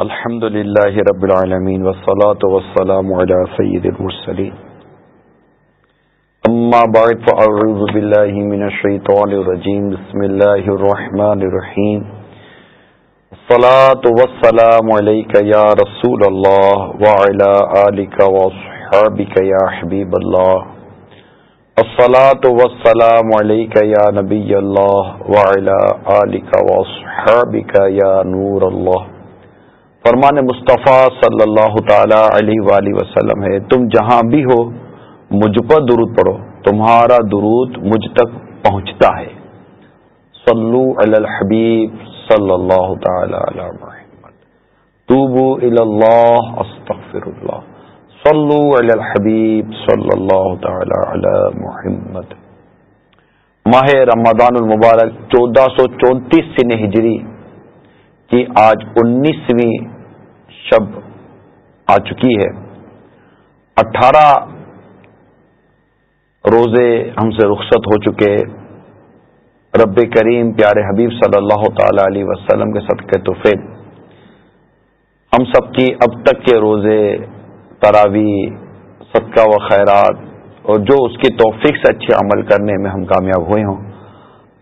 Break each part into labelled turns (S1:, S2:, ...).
S1: الحمد لله رب العالمين والصلاة والسلام على سيد المرسلين أما بعد فأعوذ بالله من الشيطان الرجيم بسم الله الرحمن الرحيم الصلاة والسلام عليك يا رسول الله وعلى آلك وصحابك يا حبيب الله الصلاة والسلام عليك يا نبي الله وعلى آلك وصحابك يا نور الله فرمان مصطفیٰ صلی اللہ تعالی علیہ وآلہ وسلم ہے، تم جہاں بھی ہو، مجھ پر درود پڑھو، تمہارا درود مجھ تک پہنچتا ہے۔ صلو علی الحبیب صلی اللہ تعالی علی محمد۔ توبو الی اللہ استغفر اللہ صلو علی الحبیب صلی اللہ تعالی علی محمد۔ ماہ رمضان المبارک، چودہ سو چونتیس سن ہجری کی آج انیسویں شب آ چکی ہے۔ اٹھارہ روزے ہم سے رخصت ہو چکے۔ رب کریم پیارے حبیب صلی اللہ تعالی علیہ وسلم کے سب کے توفید ہم سب کی اب تک کے روزے تراوی صدقہ و خیرات اور جو اس کی توفیق سے اچھے عمل کرنے میں ہم کامیاب ہوئے ہوں،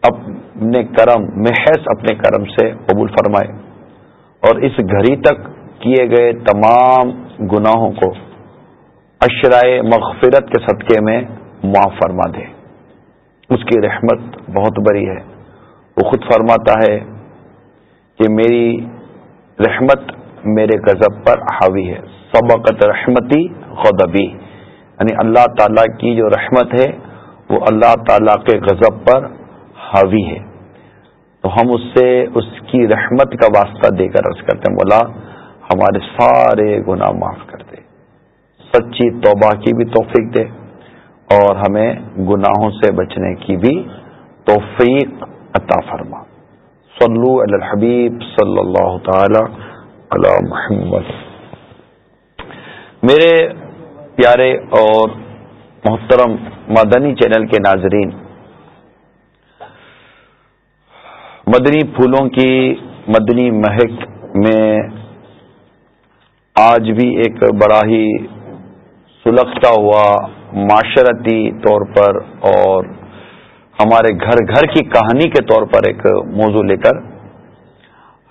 S1: اپنے کرم، محض اپنے کرم سے قبول فرمائے۔ اور اس گھڑی تک کیے گئے تمام گناہوں کو اشرائے مغفرت کے صدقے میں معاف فرما دے۔ اس کی رحمت بہت بڑی ہے۔ وہ خود فرماتا ہے کہ میری رحمت میرے غضب پر حاوی ہے۔ سبقت رحمتی غدبی یعنی اللہ تعالی کی جو رحمت ہے، وہ اللہ تعالی کے غضب پر حاوی ہے۔ تو ہم اس سے اس کی رحمت کا واسطہ دے کر عرض کرتے ہیں بولا ہمارے سارے گناہ معاف کر دے۔ سچی توبہ کی بھی توفیق دے اور ہمیں گناہوں سے بچنے کی بھی توفیق عطا فرما۔ صلو علی الحبیب صلی اللہ تعالی علی محمد۔ میرے پیارے اور محترم مدنی چینل کے ناظرین، مدنی پھولوں کی مدنی مہک میں آج بھی ایک بڑا ہی سلگتا ہوا معاشرتی طور پر اور ہمارے گھر گھر کی کہانی کے طور پر ایک موضوع لے کر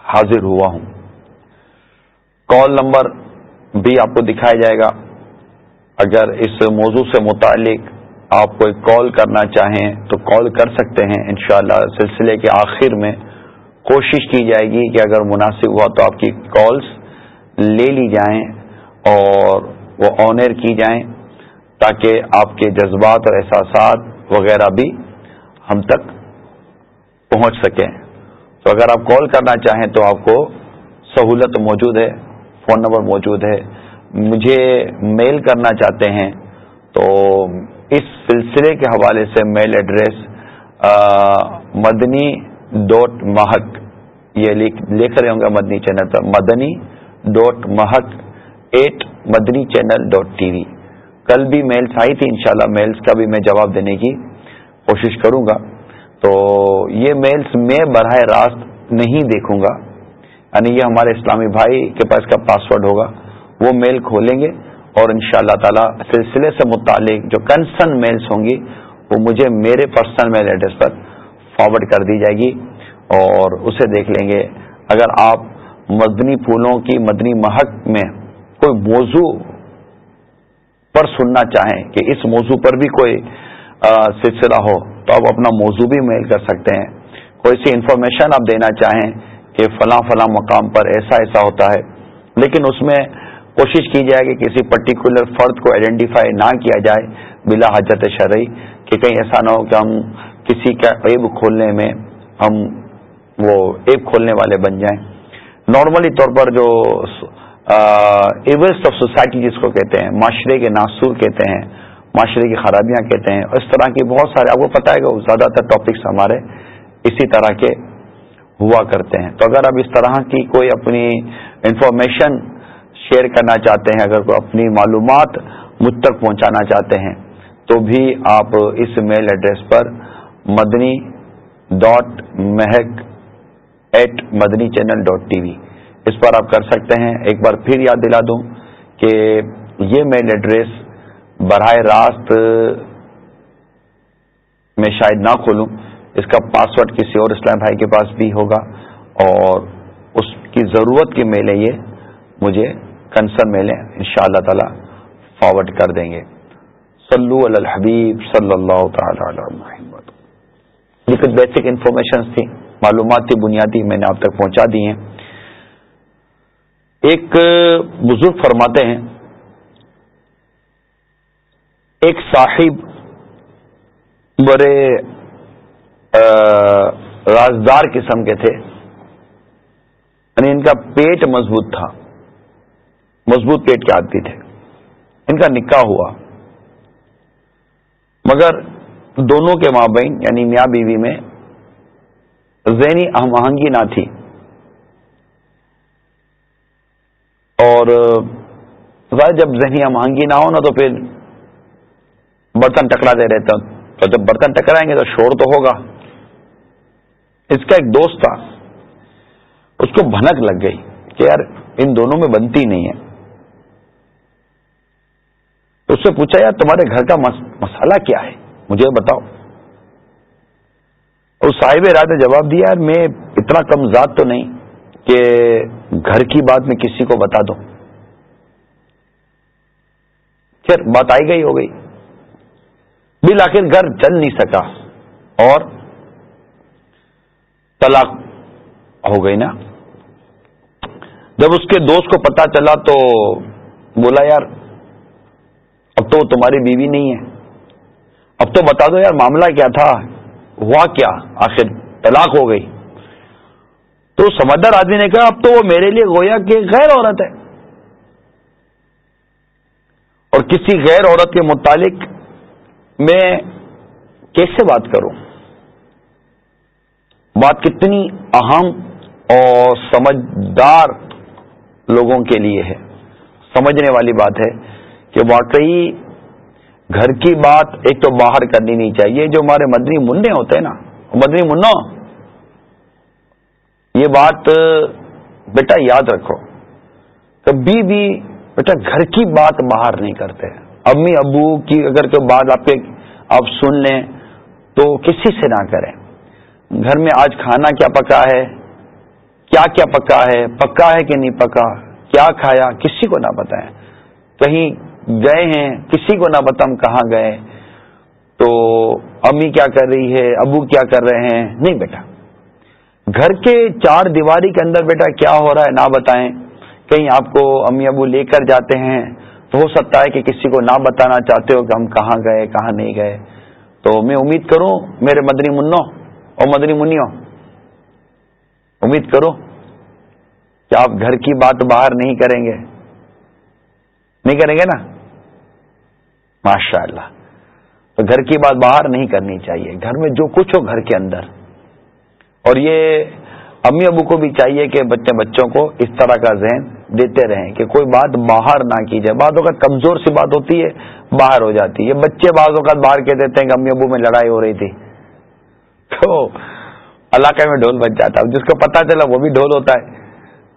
S1: حاضر ہوا ہوں۔ کال نمبر بھی آپ کو دکھایا جائے گا۔ اگر اس موضوع سے متعلق آپ کوئی کال کرنا چاہیں تو کال کر سکتے ہیں۔ انشاءاللہ سلسلے کے آخر میں کوشش کی جائے گی کہ اگر مناسب ہوا تو آپ کی کالز لے لی جائیں اور وہ آنر کی جائیں تاکہ آپ کے جذبات اور احساسات وغیرہ بھی ہم تک پہنچ سکیں۔ تو اگر آپ کال کرنا چاہیں تو آپ کو سہولت موجود ہے، فون نمبر موجود ہے۔ مجھے میل کرنا چاہتے ہیں تو اس سلسلے کے حوالے سے میل ایڈریس مدنی ڈاٹ مہک، یہ لکھ رہے ہوں گے مدنی channel per, Madani dot Mahak at Madani channel dot T V کل بھی میلس آئی تھی، انشاءاللہ میلس کا بھی میں جواب دینے کی کوشش کروں گا۔ تو یہ میلس میں براہ راست نہیں دیکھوں گا۔ یعنی یہ ہمارے اسلامی بھائی کے پاس کا پاسورڈ ہوگا۔ وہ میل کھولیں گے اور ان شاء اللہ تعالی سلسلے سے متعلق جو کنسرن میلس ہوں گی، وہ مجھے میرے پرسنل میل ایڈریس پر فارورڈ کر دی جائے گی اور اسے دیکھ لیں گے۔ اگر آپ مدنی پھولوں کی مدنی مہک میں کوئی موضوع پر سننا چاہیں کہ اس موضوع پر بھی کوئی سلسلہ ہو، تو آپ اپنا موضوع بھی میل کر سکتے ہیں۔ کوئی سی انفارمیشن آپ دینا چاہیں کہ فلاں فلاں مقام پر ایسا ایسا ہوتا ہے، لیکن اس میں کوشش کی جائے کہ کسی پرٹیکولر فرد کو آئیڈینٹیفائی نہ کیا جائے بلا حجت شرعی، کہ کہیں ایسا نہ ہو کہ ہم کسی کا عیب کھولنے میں ہم وہ عیب کھولنے والے بن جائیں۔ نارملی طور پر جو ایویسٹ آف سوسائٹی جس کو کہتے ہیں، معاشرے کے ناسور کہتے ہیں، معاشرے کی خرابیاں کہتے ہیں، اس طرح کی بہت سارے، آپ کو پتہ ہے کہ زیادہ تر ٹاپکس ہمارے اسی طرح کے ہوا کرتے ہیں۔ تو اگر آپ اس طرح کی کوئی اپنی انفارمیشن شیئر کرنا چاہتے ہیں، اگر کوئی اپنی معلومات مجھ تک پہنچانا چاہتے ہیں، تو بھی آپ اس میل address per Madani dot Mehak at Madani channel dot T V اس پر آپ کر سکتے ہیں۔ ایک بار پھر یاد دلا دوں کہ یہ میل ایڈریس براہ راست میں شاید نہ کھولوں۔ اس کا پاسورڈ کسی اور اسلام بھائی کے پاس بھی ہوگا اور اس کی ضرورت کی میلیں یہ مجھے کنسرن میلیں ان شاء اللہ تعالی فارورڈ کر دیں گے۔ صلو علی الحبیب صلی اللہ تعالی علی محمد یہ کچھ بیسک انفارمیشن تھی معلومات کی بنیادی میں نے آپ تک پہنچا دی ہیں۔ ایک بزرگ فرماتے ہیں، ایک صاحب بڑے رازدار قسم کے تھے۔ یعنی ان کا پیٹ مضبوط تھا۔ مضبوط پیٹ کے آدمی تھے۔ ان کا نکاح ہوا۔ مگر دونوں کے ماں بہن یعنی میاں بیوی میں ذہنی اہم آہنگی نہ تھی۔ اور جب ذہنی اہم آہنگی نہ ہو نا تو پھر برتن ٹکرا دے رہتے تو جب برتن ٹکرائیں گے تو شور تو ہوگا۔ اس کا ایک دوست تھا۔ اس کو بھنک لگ گئی کہ یار ان دونوں میں بنتی نہیں ہے۔ اس سے پوچھا، یار تمہارے گھر کا مسئلہ کیا ہے؟ مجھے بتاؤ۔ اور صاحب رات نے جواب دیا، یار میں اتنا کم ذات تو نہیں کہ گھر کی بات میں کسی کو بتا دوں. پھر بات آئی گئی، ہو گئی۔ بل آخر گھر چل نہیں سکا اور طلاق ہو گئی نا۔ جب اس کے دوست کو پتا چلا تو بولا، یار، اب تو وہ تمہاری بیوی نہیں ہے۔ اب تو بتا دو یار، معاملہ کیا تھا؟ ہوا کیا؟ آخر طلاق ہو گئی۔ تو سمجھدار آدمی نے کہا، اب تو وہ میرے لیے گویا کہ غیر عورت ہے۔ اور کسی غیر عورت کے متعلق میں کیسے بات کروں؟ بات کتنی اہم اور سمجھدار لوگوں کے لیے ہے۔ سمجھنے والی بات ہے کہ واقعی گھر کی بات ایک تو باہر کرنی نہیں چاہیے، جو ہمارے مدنی منع ہوتے ہیں نا، مدنی منا یہ بات، بیٹا یاد رکھو، کبھی بھی بیٹا گھر کی بات باہر نہیں کرتے۔ امی ابو کی اگر کوئی بات آپ کے آپ سن لیں تو کسی سے نہ کریں۔ گھر میں آج کھانا کیا پکا ہے؟ کیا کیا پکا ہے؟ پکا ہے کہ نہیں پکا؟ کیا کھایا؟ کسی کو نہ بتائیں۔ کہیں گئے ہیں، کسی کو نہ بتم کہاں گئے؟ تو امی کیا کر رہی ہے؟ ابو کیا کر رہے ہیں؟ نہیں بیٹا۔ گھر کے چار دیواری کے اندر بیٹا، کیا ہو رہا ہے؟ نہ بتائیں۔ کہیں آپ کو امی ابو لے کر جاتے ہیں، تو ہو سکتا ہے کہ کسی کو نہ بتانا چاہتے ہو کہ ہم کہاں گئے، کہاں نہیں گئے۔ تو میں امید کروں، میرے مدنی منو اور مدنی منو امید کرو کہ آپ گھر کی بات باہر نہیں کریں گے۔ نہیں کریں گے نا؟ ماشاء اللہ تو گھر کی بات باہر نہیں کرنی چاہیے۔ گھر میں جو کچھ ہو گھر کے اندر۔ اور یہ امی ابو کو بھی چاہیے کہ بچے بچوں کو اس طرح کا ذہن دیتے رہیں کہ کوئی بات باہر نہ کی جائے۔ بعض اوقات کمزور سی بات ہوتی ہے، باہر ہو جاتی ہے۔ بچے بعض اوقات باہر کہہ دیتے ہیں کہ امی ابو میں لڑائی ہو رہی تھی۔ تو علاقے میں ڈھول بچ جاتا ہے۔ جس کو پتا چلا وہ بھی ڈھول ہوتا ہے۔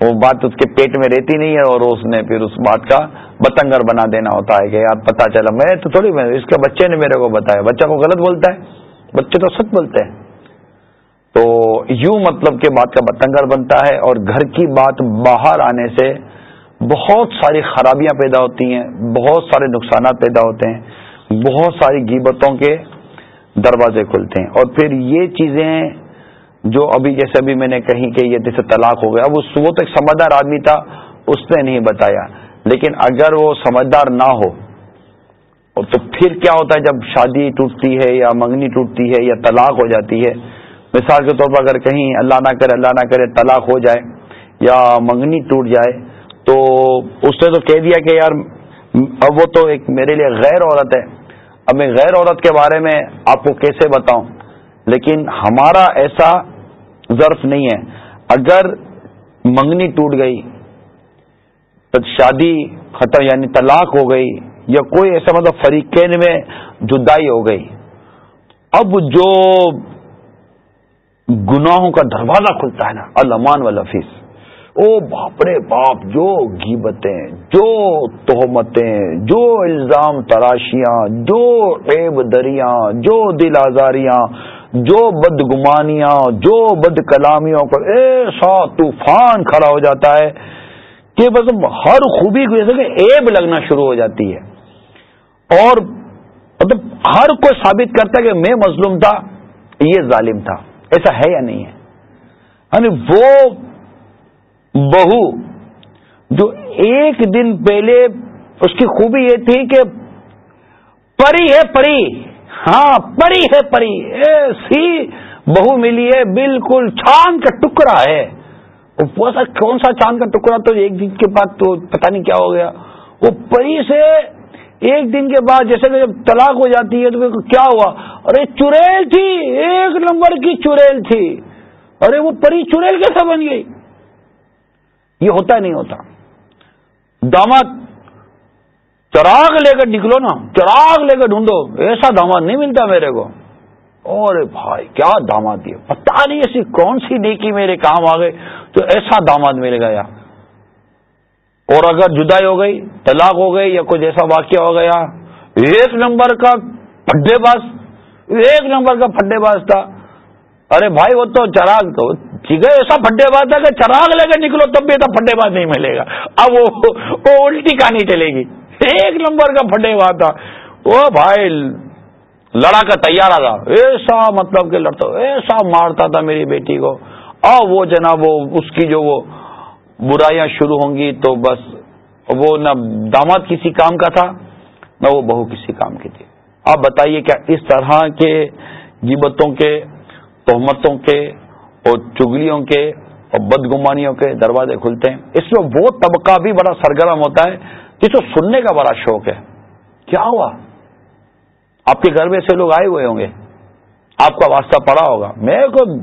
S1: وہ بات اس کے پیٹ میں رہتی نہیں ہے اور اس نے پھر اس بات کا بتنگر بنا دینا ہوتا ہے کہ یار پتا چلا، میں تو تھوڑی میں، اس کے بچے نے میرے کو بتایا۔ بچہ کو غلط بولتا ہے، بچے تو سچ بولتے ہیں۔ تو یوں مطلب کہ بات کا بتنگر بنتا ہے اور گھر کی بات باہر آنے سے بہت ساری خرابیاں پیدا ہوتی ہیں، بہت سارے نقصانات پیدا ہوتے ہیں، بہت ساری گیبتوں کے دروازے کھلتے ہیں۔ اور پھر یہ چیزیں جو ابھی جیسے ابھی میں نے کہی کہ یہ جیسے طلاق ہو گیا اب اس وہ تو ایک سمجھدار آدمی تھا، اس نے نہیں بتایا۔ لیکن اگر وہ سمجھدار نہ ہو تو پھر کیا ہوتا ہے جب شادی ٹوٹتی ہے یا منگنی ٹوٹتی ہے یا طلاق ہو جاتی ہے؟ مثال کے طور پر اگر کہیں اللہ نہ کرے، اللہ نہ کرے طلاق ہو جائے یا منگنی ٹوٹ جائے، تو اس نے تو کہہ دیا کہ یار، اب وہ تو ایک میرے لیے غیر عورت ہے۔ اب میں غیر عورت کے بارے میں آپ کو کیسے بتاؤں؟ لیکن ہمارا ایسا ظرف نہیں ہے۔ اگر منگنی ٹوٹ گئی شادی ختم یعنی طلاق ہو گئی یا کوئی ایسا مطلب فریقین میں جدائی ہو گئی، اب جو گناہوں کا دروازہ کھلتا ہے نا المان والا فیس او باپ رے باپ، جو گیبتیں جو تہمتیں، جو الزام تراشیاں جو عیب دریاں، جو دل آزاریاں، جو بدگمانیاں، جو بد کلامیوں پر ایسا طوفان کھڑا ہو جاتا ہے کہ بس ہر خوبی کو جیسے ایب لگنا شروع ہو جاتی ہے۔ اور مطلب ہر کوئی ثابت کرتا ہے کہ میں مظلوم تھا، یہ ظالم تھا۔ ایسا ہے یا نہیں ہے؟ یعنی وہ بہو جو ایک دن پہلے اس کی خوبی یہ تھی کہ پری ہے پری۔ ہاں پری ہے پری۔ ایسی بہو ملی ہے، بالکل چاند کا ٹکڑا ہے۔ سا کون سا چاند کا ٹکڑا تو ایک دن کے بعد تو پتہ نہیں کیا ہو گیا۔ وہ پری سے ایک دن کے بعد جیسے کہ جب طلاق ہو جاتی ہے تو کیا ہوا؟ ارے چڑیل تھی، ایک نمبر کی چڑیل تھی۔ ارے وہ پری چڑیل کیسا بن گئی؟ یہ ہوتا نہیں ہوتا۔ داماد، چراغ لے کر نکلو نا، چراغ لے کر ڈھونڈو، ایسا داماد نہیں ملتا میرے کو۔ اور بھائی، کیا داماد دیا پتا نہیں ایسی کون سی نیکی میرے کام آ گئے تو ایسا داماد مل گیا اور اگر جدائی ہو گئی، طلاق ہو گئی یا کچھ ایسا واقعہ ہو گیا، ایک نمبر کا پڈے باز، ایک نمبر کا پڈے باز تھا۔ ارے بھائی، وہ تو چراغ تو، ٹھیک ہے، ایسا پھڈے باز ہے کہ چراغ لے کے نکلو تب بھی ایسا پھڈے باز نہیں ملے گا۔ اب وہ الٹی کہانی چلے گی۔ ایک نمبر کا پھڈے باز تھا۔ وہ بھائی لڑا کر تیار تھا ایسا مطلب کہ لڑتا ایسا مارتا تھا میری بیٹی کو۔ اور وہ جناب، وہ اس کی جو وہ برائیاں شروع ہوں گی تو بس وہ نہ داماد کسی کام کا تھا، نہ وہ بہو کسی کام کی تھی۔ آپ بتائیے کیا اس طرح کے جیبتوں کے، تہمتوں کے اور چگلیوں کے اور بدگمانیوں کے دروازے کھلتے ہیں؟ اس میں وہ طبقہ بھی بڑا سرگرم ہوتا ہے جس کو سننے کا بڑا شوق ہے۔ کیا ہوا؟ آپ کے گھر میں سے لوگ آئے ہوئے ہوں گے۔ آپ کا واسطہ پڑا ہوگا۔ میرے کو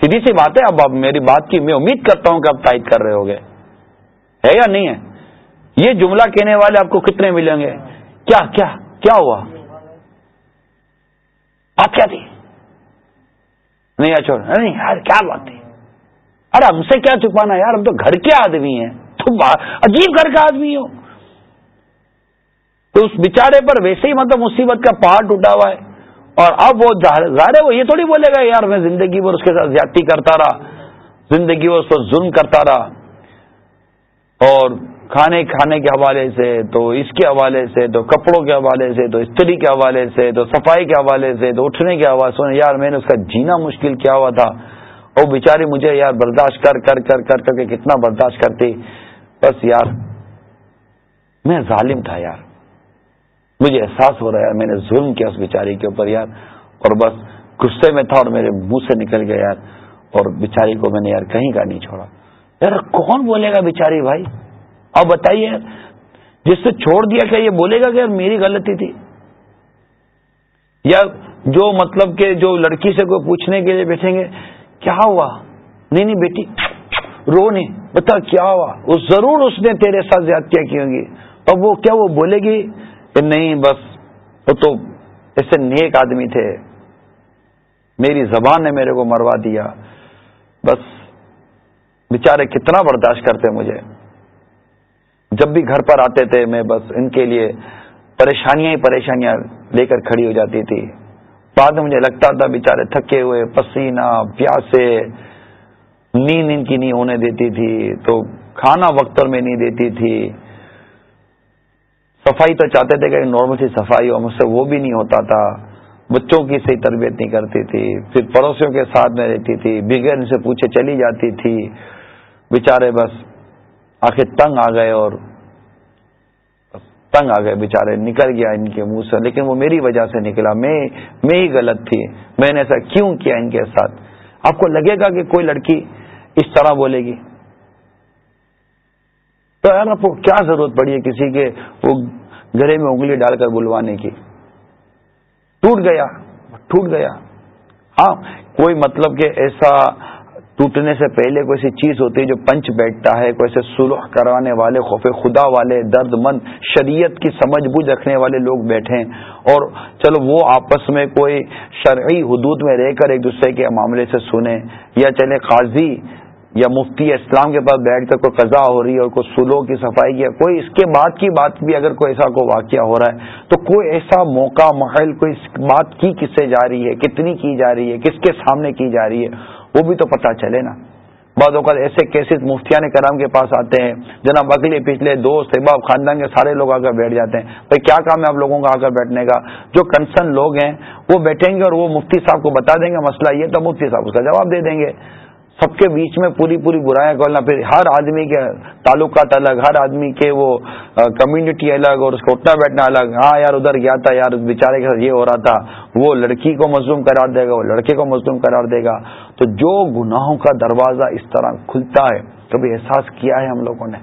S1: سیدھی سی بات ہے، اب آپ میری بات کی میں امید کرتا ہوں کہ آپ تائید کر رہے ہو گے۔ ہے یا نہیں ہے؟ یہ جملہ کہنے والے آپ کو کتنے ملیں گے؟ کیا کیا کیا ہوا؟ بات کیا تھی؟ نہیں چھوڑ نہیں، یار، کیا بات ہے ارے، ہم سے کیا چھپانا یار، ہم تو گھر کے آدمی ہیں۔ تم عجیب گھر کا آدمی ہو۔ تو اس بیچارے پر ویسے ہی مطلب مصیبت کا پہاڑ ٹوٹا ہوا ہے۔ اور اب وہ ظاہر ہے وہ یہ تھوڑی بولے گا، یار میں زندگی پر اس کے ساتھ زیادتی کرتا رہا۔ زندگی پر اس پر ظلم کرتا رہا۔ اور کھانے کھانے کے حوالے سے تو اس کے حوالے سے تو کپڑوں کے حوالے سے تو استری کے حوالے سے تو صفائی کے حوالے سے تو اٹھنے کے حوالے سے، یار میں نے اس کا جینا مشکل کیا ہوا تھا۔ اور بیچاری مجھے یار برداشت کر کر کر کر کر کے کتنا برداشت کرتی۔ بس یار، میں ظالم تھا یار۔ مجھے احساس ہو رہا ہے، میں نے ظلم کیا اس بیچاری کے اوپر یار۔ اور بس غصے میں تھا اور میرے منہ سے نکل گیا یار۔ اور بیچاری کو میں نے یار کہیں کا نہیں چھوڑا۔ یار، کون بولے گا بیچاری بھائی؟ اب بتائیے جس سے چھوڑ دیا کیا، یہ بولے گا کہ یار میری غلطی تھی؟ یا جو مطلب کہ جو لڑکی سے کوئی پوچھنے کے لیے بیٹھیں گے، کیا ہوا؟ نہیں نہیں بیٹی، رو نہیں۔ بتا، کیا ہوا؟ وہ ضرور اس نے تیرے ساتھ زیادتیاں کی ہوں گی۔ اور وہ کیا، وہ بولے گی؟ کہ نہیں بس وہ تو ایسے نیک آدمی تھے۔ میری زبان نے میرے کو مروا دیا۔ بس بیچارے کتنا برداشت کرتے مجھے۔ جب بھی گھر پر آتے تھے میں بس ان کے لیے پریشانیاں ہی پریشانیاں لے کر کھڑی ہو جاتی تھی۔ بعد میں مجھے لگتا تھا بےچارے تھکے ہوئے، پسینہ، پیاسے، نیند ان کی نہیں ہونے دیتی تھی۔ تو کھانا وقت میں نہیں دیتی تھی۔ صفائی تو چاہتے تھے کہ نارمل سی صفائی ہو، مجھ سے وہ بھی نہیں ہوتا تھا۔ بچوں کی صحیح تربیت نہیں کرتی تھی، پھر پڑوسیوں کے ساتھ میں رہتی تھی، بغیر ان سے پوچھے چلی جاتی تھی۔ بیچارے بس آخر تنگ آ گئے اور تنگ آ گئے بےچارے نکل گیا ان کے منہ سے۔ لیکن وہ میری وجہ سے نکلا، میں میں ہی غلط تھی۔ میں نے ایسا کیوں کیا ان کے ساتھ؟ آپ کو لگے گا کہ کوئی لڑکی اس طرح بولے گی؟ تو یار آپ کو کیا ضرورت پڑی ہے کسی کے وہ گھرے میں انگلی ڈال کر بلوانے کی؟ ٹوٹ گیا ٹوٹ گیا۔ ہاں کوئی مطلب کہ ایسا ٹوٹنے سے پہلے کوئی ایسی چیز ہوتی ہے جو پنچ بیٹھتا ہے، کوئی ایسے سلح کروانے والے، خوف خدا والے، درد مند، شریعت کی سمجھ بوجھ رکھنے والے لوگ بیٹھے اور چلو وہ آپس میں کوئی شرعی حدود میں رہ کر ایک دوسرے کے معاملے سے سنیں۔ یا چلے قاضی یا مفتی اسلام کے پاس بیٹھ کر کوئی قضا ہو رہی ہے اور کوئی سلو کی صفائی کی کوئی اس کے بعد کی بات بھی اگر کوئی ایسا کوئی واقعہ ہو رہا ہے، تو کوئی ایسا موقع، محل، کوئی بات کی کس سے جا رہی ہے، کتنی کی جا رہی ہے، کس کے سامنے کی جا رہی ہے، وہ بھی تو پتہ چلے نا۔ بعض اوقات ایسے کیسز مفتیان کرام کے پاس آتے ہیں، جناب اگلے پچھلے دوست احباب خاندان کے سارے لوگ آ کر بیٹھ جاتے ہیں۔ بھائی کیا کام ہے آپ لوگوں کا آ کر بیٹھنے کا؟ جو کنسرن لوگ ہیں، وہ بیٹھیں گے اور وہ مفتی صاحب کو بتا دیں گے مسئلہ یہ، تو مفتی صاحب اس کا جواب دے دیں گے۔ سب کے بیچ میں پوری پوری برائیاں کھولنا پھر ہر آدمی کے تعلقات الگ، ہر آدمی کے وہ کمیونٹی الگ اور اس کو اٹھنا بیٹھنا الگ ہاں یار ادھر گیا تھا یار، اس بیچارے کے ساتھ یہ ہو رہا تھا، وہ لڑکی کو مظلوم قرار دے گا، وہ لڑکے کو مظلوم قرار دے گا۔ تو جو گناہوں کا دروازہ اس طرح کھلتا ہے کبھی احساس کیا ہے ہم لوگوں نے؟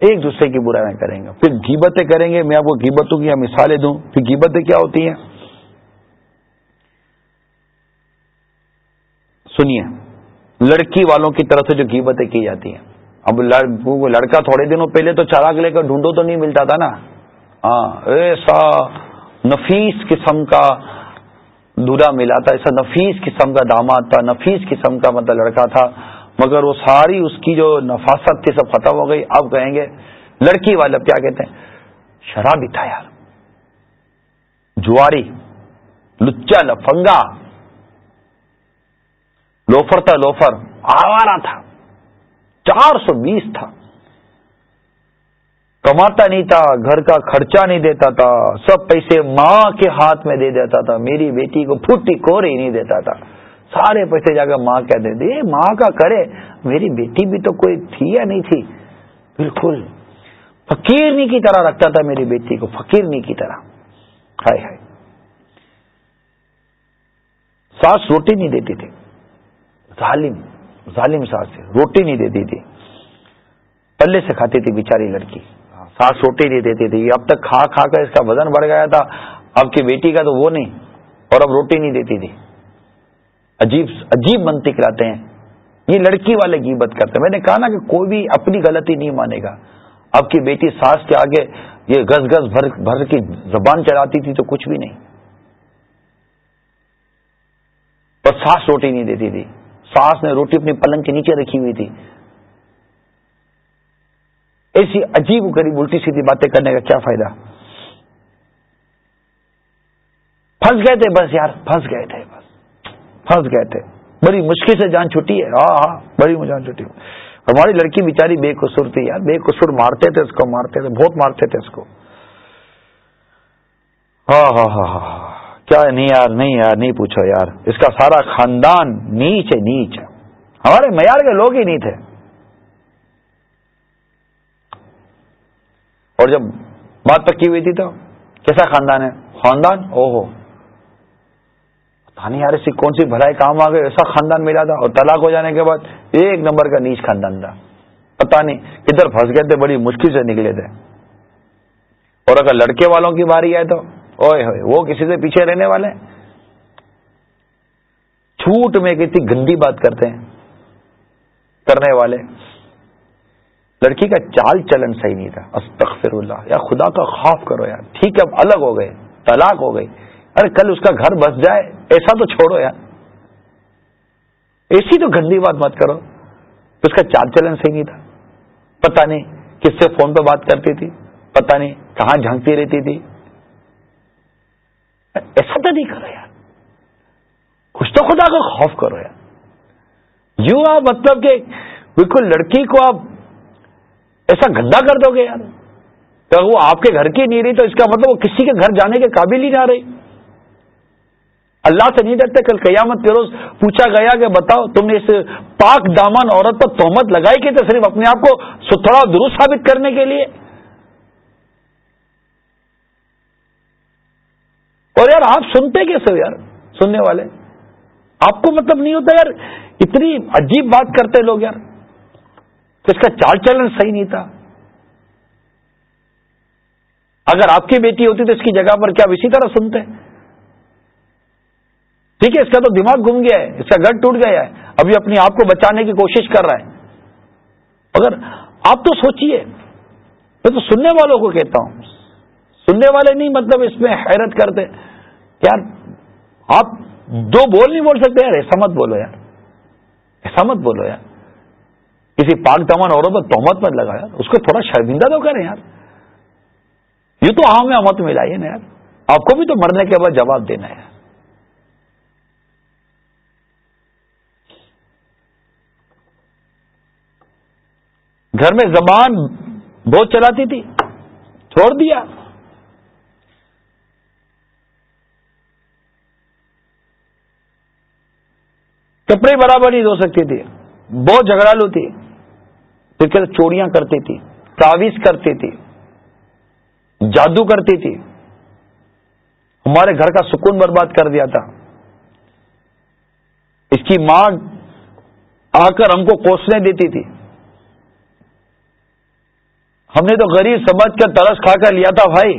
S1: ایک دوسرے کی برائیاں کریں گے۔ پھر گیبتیں کریں گے، میں آپ کو گیبتوں کی مثالیں دوں۔ پھر گیبتیں کیا ہوتی ہیں؟ سنیے، لڑکی والوں کی طرف سے جو قیمتیں کی جاتی ہیں۔ اب لڑکا تھوڑے دنوں پہلے تو چراغ لے کر ڈھونڈو تو نہیں ملتا تھا نا۔ ہاں ایسا نفیس قسم کا دورا ملا تھا، ایسا نفیس قسم کا داماد تھا، نفیس قسم کا مطلب لڑکا تھا۔ مگر وہ ساری اس کی جو نفاست تھی، سب ختم ہو گئی۔ اب کہیں گے، لڑکی والے کیا کہتے ہیں؟ شرابی تھا یار۔ جواری، لچا لفنگا۔ لوفر تھا لوفر۔ آوارا تھا۔ چار سو بیس تھا۔ کماتا نہیں تھا گھر کا خرچہ نہیں دیتا تھا سب پیسے ماں کے ہاتھ میں دے دیتا تھا۔ میری بیٹی کو پھوٹی کور ہی نہیں دیتا تھا۔ سارے پیسے جا کر ماں کیا دے دے ماں کا کرے۔ میری بیٹی بھی تو کوئی تھی یا نہیں تھی؟ بالکل۔ فقیرنی کی طرح رکھتا تھا میری بیٹی کو فقیرنی کی طرح۔ ہائے ہائے۔ ساس روٹی نہیں دیتی تھی۔ ظالم ظالم ساس سے روٹی نہیں دیتی تھی پلے سے کھاتی تھی بیچاری لڑکی۔ ساس روٹی نہیں دیتی تھی اب تک کھا کھا کر اس کا وزن بڑھ گیا تھا۔ اب کی بیٹی کا تو وہ نہیں۔ اور اب روٹی نہیں دیتی تھی۔ عجیب عجیب منطق لاتے ہیں۔ یہ لڑکی والے گیبت کرتے میں نے کہا نا کہ کوئی بھی اپنی غلطی نہیں مانے گا۔ اب کی بیٹی ساس کے آگے یہ گز گز بھر بھر کی زبان چڑھاتی تھی تو کچھ بھی نہیں۔ پر ساس روٹی نہیں دیتی تھی۔ ساس نے روٹی اپنی پلنگ کے نیچے رکھی ہوئی تھی۔ ایسی عجیب غریب الٹی سیدھی باتیں کرنے کا کیا فائدہ؟ پھنس گئے تھے بس یار، پھنس گئے تھے بس۔ پھنس گئے تھے۔ بڑی مشکل سے جان چھٹی ہے۔ ہاں ہاں بڑی جان چھٹی ہماری لڑکی بیچاری بے قصور تھی یار، بے قصور مارتے تھے اس کو، مارتے تھے، بہت مارتے تھے اس کو۔ ہاں ہاں ہاں ہاں ہاں۔ کیا نہیں یار نہیں یار، نہیں پوچھو یار۔ اس کا سارا خاندان نیچ ہے، نیچ ہمارے معیار کے لوگ ہی نہیں تھے۔ اور جب بات پکی ہوئی تھی تو کیسا خاندان ہے؟ خاندان؟ او ہو نہیں یار ایسی کون سی بھلائی کام آ گئے ایسا خاندان ملا تھا اور طلاق ہو جانے کے بعد ایک نمبر کا نیچ خاندان تھا۔ پتا نہیں کدھر پھنس گئے تھے، بڑی مشکل سے نکلے تھے۔ اور اگر لڑکے والوں کی باری آئے تو اوئے ہوئے، وہ کسی سے پیچھے رہنے والے چھوٹ میں کتنی گندی بات کرتے ہیں، کرنے والے۔ لڑکی کا چال چلن صحیح نہیں تھا۔ استغفر اللہ یا خدا کا خوف کرو یار۔ ٹھیک ہے، اب الگ ہو گئے، طلاق ہو گئی۔ ارے کل اس کا گھر بس جائے، ایسا تو چھوڑو یار۔ ایسی تو گندی بات مت کرو۔ اس کا چال چلن صحیح نہیں تھا۔ پتا نہیں کس سے فون پہ بات کرتی تھی پتا نہیں کہاں جھانکتی رہتی تھی۔ ایسا تو نہیں کرو یار۔ کچھ تو خدا کا خوف کرو یار۔ یوں آپ مطلب کہ بالکل لڑکی کو آپ ایسا گندا کر دو گے یار۔ تو وہ آپ کے گھر کی نہیں رہی تو اس کا مطلب وہ کسی کے گھر جانے کے قابل ہی نہ رہی۔ اللہ سے نہیں ڈرتے، کل قیامت کے روز پوچھا گیا کہ بتاؤ تم نے اس پاک دامن عورت پر تہمت لگائی کہ تو صرف اپنے آپ کو ستھرا درست ثابت کرنے کے لیے؟ اور یار آپ سنتے کیسے ہو یار؟ سننے والے۔ آپ کو مطلب نہیں ہوتا یار، اتنی عجیب بات کرتے لوگ یار۔ اس کا چال چلن صحیح نہیں تھا۔ اگر آپ کی بیٹی ہوتی تو اس کی جگہ پر کیا اسی طرح سنتے؟ ٹھیک ہے، اس کا تو دماغ گم گیا ہے، اس کا گھر ٹوٹ گیا ہے۔ ابھی اپنی آپ کو بچانے کی کوشش کر رہا ہے۔ اگر آپ تو سوچیے، میں تو سننے والوں کو کہتا ہوں۔ سننے والے نہیں مطلب اس میں حیرت کرتے۔ یار، آپ دو بول نہیں بول سکتے، یار، ایسا مت بولو یار۔ ایسا مت بولو یار۔ کسی پاک دمن عورت پر تہمت مت لگا یار۔ اس کو تھوڑا شرمندہ تو کریں یار۔ یہ تو ہاں میں مت ملائیے نا یار۔ آپ کو بھی تو مرنے کے بعد جواب دینا ہے۔ گھر میں زبان بہت چلاتی تھی۔ چھوڑ دیا۔ کپڑے برابر نہیں دھو سکتی تھی، بہت جھگڑالو تھی پھر چوڑیاں کرتی تھی، تعویذ کرتی تھی، جادو کرتی تھی۔ ہمارے گھر کا سکون برباد کر دیا تھا۔ اس کی ماں آ کر ہم کو کوسنے دیتی تھی۔ ہم نے تو غریب سمجھ کر ترس کھا کر لیا تھا، بھائی۔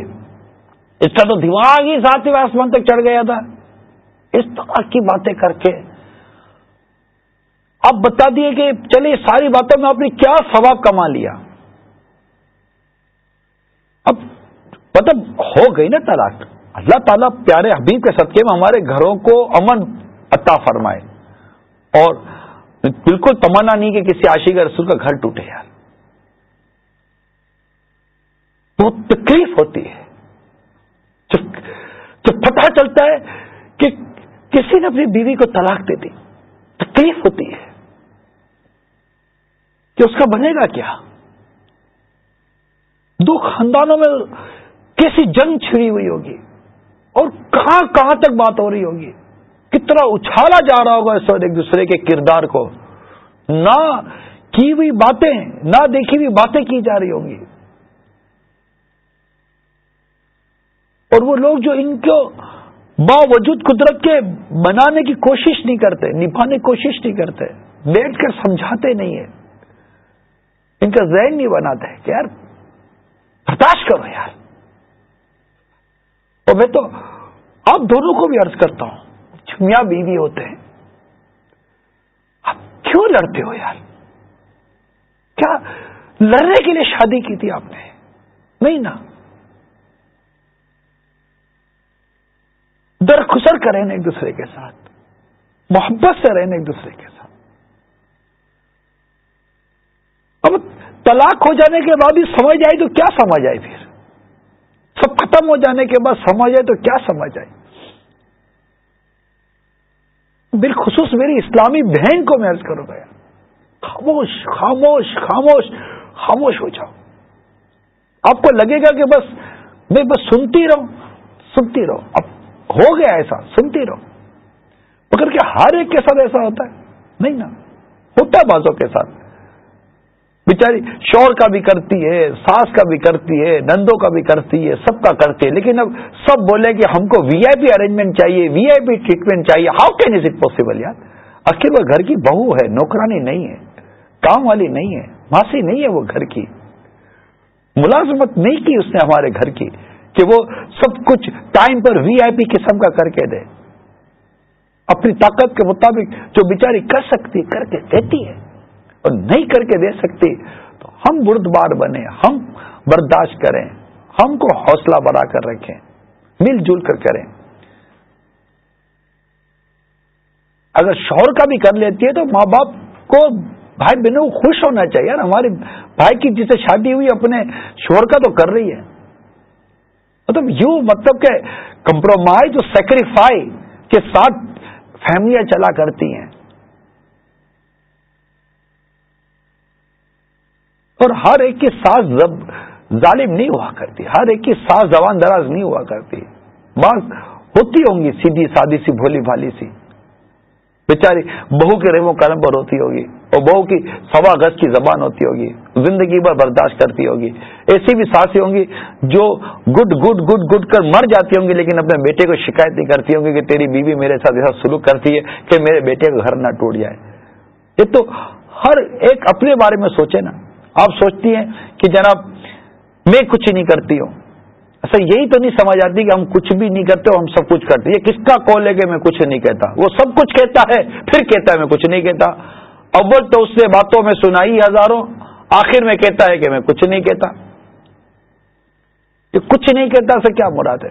S1: اس کا تو دماغ ہی ساتھ آسمان تک چڑھ گیا تھا۔ اس طرح کی باتیں کر کے اب بتا دیے کہ چلیے ساری باتوں میں آپ نے کیا ثواب کما لیا؟ اب مطلب ہو گئی نا طلاق۔ اللہ تعالیٰ پیارے حبیب کے صدقے میں ہمارے گھروں کو امن عطا فرمائے۔ اور بالکل تمنا نہیں کہ کسی عاشق رسول کا گھر ٹوٹے یار۔ بہت تکلیف ہوتی ہے۔ جب پتہ چلتا ہے کہ کسی نے اپنی بیوی کو طلاق دے دی۔ تکلیف ہوتی ہے۔ کہ اس کا بنے گا کیا؟ دو خاندانوں میں کیسی جنگ چھڑی ہوئی ہوگی؟ اور کہاں کہاں تک بات ہو رہی ہوگی؟ کتنا اچھالا جا رہا ہوگا اس وقت ایک دوسرے کے کردار کو۔ نہ کی ہوئی باتیں، نہ دیکھی ہوئی باتیں کی جا رہی ہوں گی اور وہ لوگ جو ان کو باوجود قدرت کے بنانے کی کوشش نہیں کرتے، نبھانے کی کوشش نہیں کرتے، بیٹھ کر سمجھاتے نہیں ہیں۔ ان کا ذہن نہیں بناتا ہے کہ یار برداشت کرو یار۔ اور میں تو آپ دونوں کو بھی عرض کرتا ہوں میاں بیوی ہوتے ہیں۔ آپ کیوں لڑتے ہو یار؟ کیا لڑنے کے لیے شادی کی تھی آپ نے؟ نہیں نا۔ درخسر کریں ایک دوسرے کے ساتھ، محبت سے رہنے ایک دوسرے کے ساتھ اب طلاق ہو جانے کے بعد ہی سمجھ آئی تو کیا سمجھ آئی پھر؟ سب ختم ہو جانے کے بعد سمجھ آئے تو کیا سمجھ آئی؟ بالخصوص میری اسلامی بہن کو میں عرض کروں گا خاموش خاموش خاموش خاموش ہو جاؤ۔ آپ کو لگے گا کہ بس میں بس سنتی رہوں، سنتی رہو اب ہو گیا ایسا، سنتی رہو مگر کیا ہر ایک کے ساتھ ایسا ہوتا ہے؟ نہیں نا، ہوتا ہے بازوں کے ساتھ۔ بیچاری شور کا بھی کرتی ہے، ساس کا بھی کرتی ہے، نندوں کا بھی کرتی ہے، سب کا کرتی ہے۔ لیکن اب سب بولے کہ ہم کو وی آئی پی ارینجمنٹ چاہیے، وی آئی پی ٹریٹمنٹ چاہیے۔ How can is it possible یار؟ آخر وہ گھر کی بہو ہے، نوکرانی نہیں ہے، کام والی نہیں ہے، ماسی نہیں ہے وہ گھر کی۔ ملازمت نہیں کی اس نے ہمارے گھر کی کہ وہ سب کچھ ٹائم پر وی آئی پی قسم کا کر کے دے۔ اپنی طاقت کے مطابق جو بیچاری کر سکتی، کر کے دیتی ہے۔ اور نہیں کر کے دے سکتی تو ہم بردبار بنے، ہم برداشت کریں، ہم کو حوصلہ بڑھا کر رکھیں، مل جل کر کریں۔ اگر شوہر کا بھی کر لیتی ہے تو ماں باپ کو بھائی بہنوں کو خوش ہونا چاہیے۔ یار ہمارے بھائی کی جسے شادی ہوئی، اپنے شوہر کا تو کر رہی ہے۔ مطلب یوں مطلب کہ کمپرومائز اور سیکریفائی کے ساتھ فیملیاں چلا کرتی ہیں۔ اور ہر ایک کی ساز ظالم نہیں ہوا کرتی، ہر ایک کی ساز زبان دراز نہیں ہوا کرتی۔ بات ہوتی ہوں گی، سیدھی سادی سی، بھولی بھالی سی۔ بیچاری بہو کے ریمو قلم پر ہوتی ہوگی اور بہو کی سوا گز کی زبان ہوتی ہوگی، زندگی بھر برداشت کرتی ہوگی۔ ایسی بھی سانسی ہوں گی جو گڈ گڈ گڈ گڈ کر مر جاتی ہوں گی، لیکن اپنے بیٹے کو شکایت نہیں کرتی ہوں گی کہ تیری بیوی میرے ساتھ ایسا سلوک کرتی ہے کہ میرے بیٹے کا گھر نہ ٹوٹ جائے۔ یہ تو ہر ایک اپنے بارے میں سوچے نا۔ آپ سوچتی ہیں کہ جناب میں کچھ نہیں کرتی ہوں۔ اچھا یہی تو نہیں سمجھ آتی کہ ہم کچھ بھی نہیں کرتے ہم سب کچھ کرتے۔ یہ کس کا کال ہے کہ میں کچھ نہیں کہتا؟ وہ سب کچھ کہتا ہے، پھر کہتا ہے میں کچھ نہیں کہتا۔ اول تو اس نے باتوں میں سنائی ہزاروں، آخر میں کہتا ہے کہ میں کچھ نہیں کہتا۔ یہ کچھ نہیں کہتا سے کیا مراد ہے؟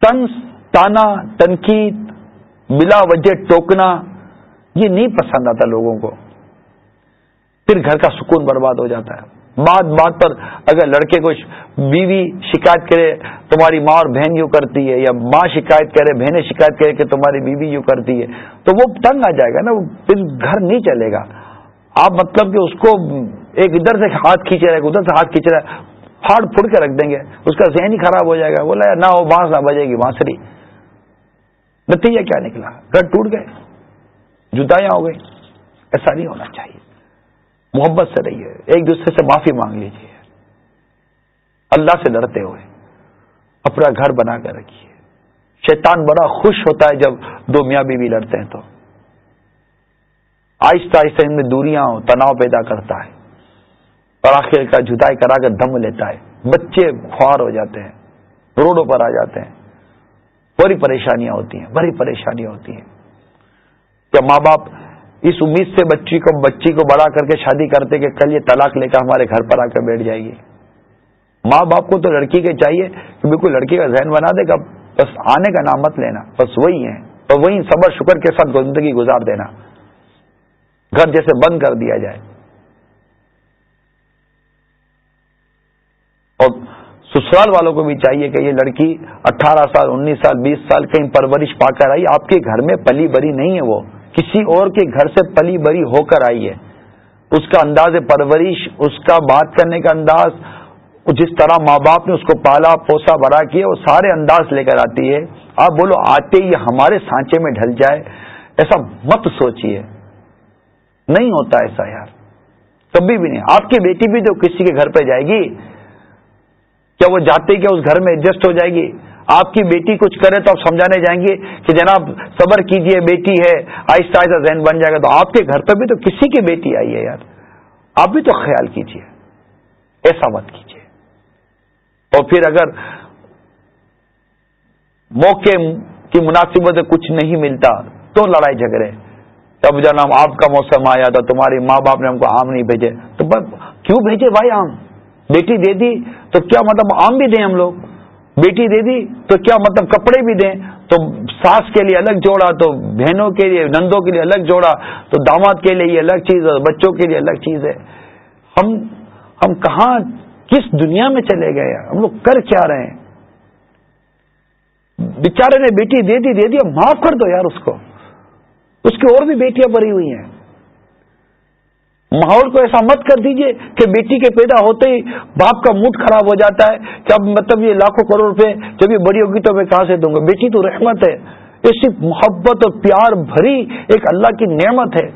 S1: تنس، تانا، تنقید، بلا وجہ ٹوکنا یہ نہیں پسند آتا لوگوں کو۔ پھر گھر کا سکون برباد ہو جاتا ہے۔ بات بات پر اگر لڑکے کو بیوی شکایت کرے، تمہاری ماں اور بہن یوں کرتی ہے، یا ماں شکایت کرے، بہنیں شکایت کرے کہ تمہاری بیوی یوں کرتی ہے، تو وہ تنگ آ جائے گا نا، وہ پھر گھر نہیں چلے گا۔ آپ مطلب کہ اس کو ایک ادھر سے ہاتھ کھینچ رہا ہے ادھر سے ہاتھ کھینچ رہا ہے پھاڑ پھڑ کے رکھ دیں گے۔ اس کا ذہن ہی خراب ہو جائے گا۔ بولا، نہ وہ بانس نہ بجے گی بانسری نتیجہ کیا نکلا؟ گھر ٹوٹ گئے۔ جدائیاں ہو گئی ایسا نہیں ہونا چاہیے۔ محبت سے رہیے۔ ایک دوسرے سے معافی مانگ لیجیے اللہ سے لڑتے ہوئے اپنا گھر بنا کر رکھیے۔ شیطان بڑا خوش ہوتا ہے جب دو میاں بیوی لڑتے ہیں تو۔ آہستہ آہستہ ان میں دوریاں تناؤ پیدا کرتا ہے۔ اور آخر کا جدائی کرا کر دم لیتا ہے۔ بچے خوار ہو جاتے ہیں۔ روڈوں پر آ جاتے ہیں۔ بڑی پریشانیاں ہوتی ہیں۔ بڑی پریشانیاں ہوتی ہیں۔ جب ماں باپ اس امید سے بچی کو بچی کو بڑا کر کے شادی کرتے کہ کل یہ طلاق لے کر ہمارے گھر پر آ کر بیٹھ جائے گی ماں باپ کو تو لڑکی کے چاہیے کہ بالکل لڑکی کا ذہن بنا دے گا بس آنے کا نام مت لینا، بس وہی ہے اور وہی صبر شکر کے ساتھ زندگی گزار دینا۔ گھر جیسے بند کر دیا جائے۔ اور سسرال والوں کو بھی چاہیے کہ یہ لڑکی اٹھارہ سال، انیس سال، بیس سال کہیں پرورش پا کر آئی۔ آپ کے گھر میں پلی بری نہیں ہے وہ۔ کسی اور کے گھر سے پلی بری ہو کر آئی ہے۔ اس کا انداز پرورش، اس کا بات کرنے کا انداز، جس طرح ماں باپ نے اس کو پالا، پوسا بڑا کیا، وہ سارے انداز لے کر آتی ہے۔ آپ بولو، آتے ہی ہمارے سانچے میں ڈھل جائے، ایسا مت سوچیے نہیں ہوتا ایسا یار۔ کبھی بھی نہیں۔ آپ کی بیٹی بھی تو کسی کے گھر پہ جائے گی۔ کیا وہ جاتے کیا اس گھر میں ایڈجسٹ ہو جائے گی؟ آپ کی بیٹی کچھ کرے تو آپ سمجھانے جائیں گے کہ جناب صبر کیجیے، بیٹی ہے، آہستہ آہستہ ذہن بن جائے گا۔ تو آپ کے گھر پہ بھی تو کسی کی بیٹی آئی ہے یار۔ آپ بھی تو خیال کیجیے، ایسا مت کیجیے۔ اور پھر اگر موقع کی مناسبت کچھ نہیں ملتا تو لڑائی جھگڑے۔ اب جناب آپ کا موسم آیا تھا تمہاری ماں باپ نے ہم کو آم نہیں بھیجے۔ تو کیوں بھیجے بھائی آم؟ بیٹی دے دی تو کیا مطلب آم بھی دیں ہم لوگ؟ بیٹی دے دی تو کیا مطلب کپڑے بھی دیں؟ تو ساس کے لیے الگ جوڑا، تو بہنوں کے لیے، نندوں کے لیے الگ جوڑا، تو داماد کے لیے یہ الگ چیز ہے بچوں کے لیے الگ چیز ہے۔ ہم ہم کہاں، کس دنیا میں چلے گئے؟ ہم لوگ کر کیا رہے ہیں؟ بیچارے نے بیٹی دے دی دے دی معاف کر دو یار اس کو۔ اس کی اور بھی بیٹیاں بری ہوئی ہیں۔ ماحول کو ایسا مت کر دیجیے کہ بیٹی کے پیدا ہوتے ہی باپ کا موڈ خراب ہو جاتا ہے۔ کہ اب مطلب یہ لاکھوں کروڑ روپے جب یہ بڑی ہوگی تو میں کہاں سے دوں گا؟ بیٹی تو رحمت ہے۔ یہ صرف محبت اور پیار بھری ایک اللہ کی نعمت ہے۔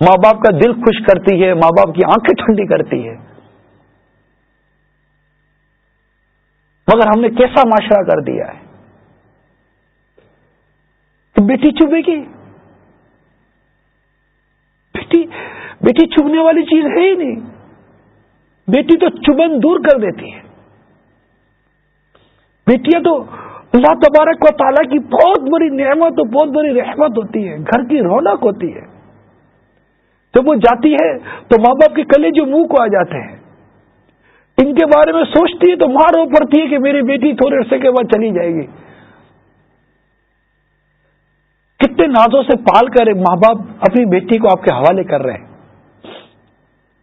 S1: ماں باپ کا دل خوش کرتی ہے، ماں باپ کی آنکھیں ٹھنڈی کرتی ہے۔ مگر ہم نے کیسا معاشرہ کر دیا ہے؟ کہ بیٹی چبے گی۔ بیٹی بیٹی چبنے والی چیز ہے ہی نہیں۔ بیٹی تو چبن دور کر دیتی ہے۔ بیٹیاں تو اللہ تبارک و تعالیٰ کی بہت بڑی نعمت اور بہت بڑی رحمت ہوتی ہے، گھر کی رونق ہوتی ہے۔ جب وہ جاتی ہے تو ماں باپ کے کلے جو منہ کو آ جاتے ہیں، ان کے بارے میں سوچتی ہے تو ماں رو پڑتی ہے کہ میری بیٹی تھوڑے عرصے کے بعد چلی جائے گی۔ کتنے نازوں سے پال کر ماں باپ اپنی بیٹی کو آپ کے حوالے کر رہے ہیں۔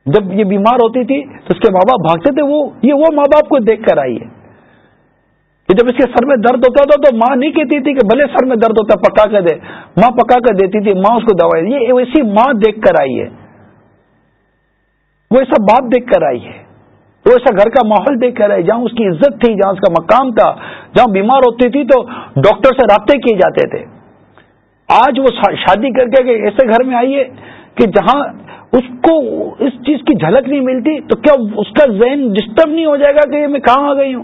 S1: جب یہ بیمار ہوتی تھی تو اس کے ماں باپ بھاگتے تھے، وہ یہ وہ ماں باپ کو دیکھ کر آئی ہے کہ جب اس کے سر میں درد ہوتا تھا تو ماں نہیں کہتی تھی کہ بھلے سر میں درد ہوتا پکا کر دے۔ ماں پکا کر دیتی تھی، ماں اس کو دوائی یہ ویسی ماں دیکھ کر آئی ہے وہ ایسا باپ دیکھ کر آئی ہے وہ ایسا گھر کا ماحول دیکھ کر آئی جہاں اس کی عزت تھی، جہاں اس کا مقام تھا، جہاں بیمار ہوتی تھی تو ڈاکٹر سے رابطے کیے جاتے تھے۔ آج وہ شادی کر کے ایسے گھر میں آئیے کہ جہاں اس کو اس چیز کی جھلک نہیں ملتی تو کیا اس کا ذہن ڈسٹرب نہیں ہو جائے گا کہ میں کہاں آ گئی ہوں؟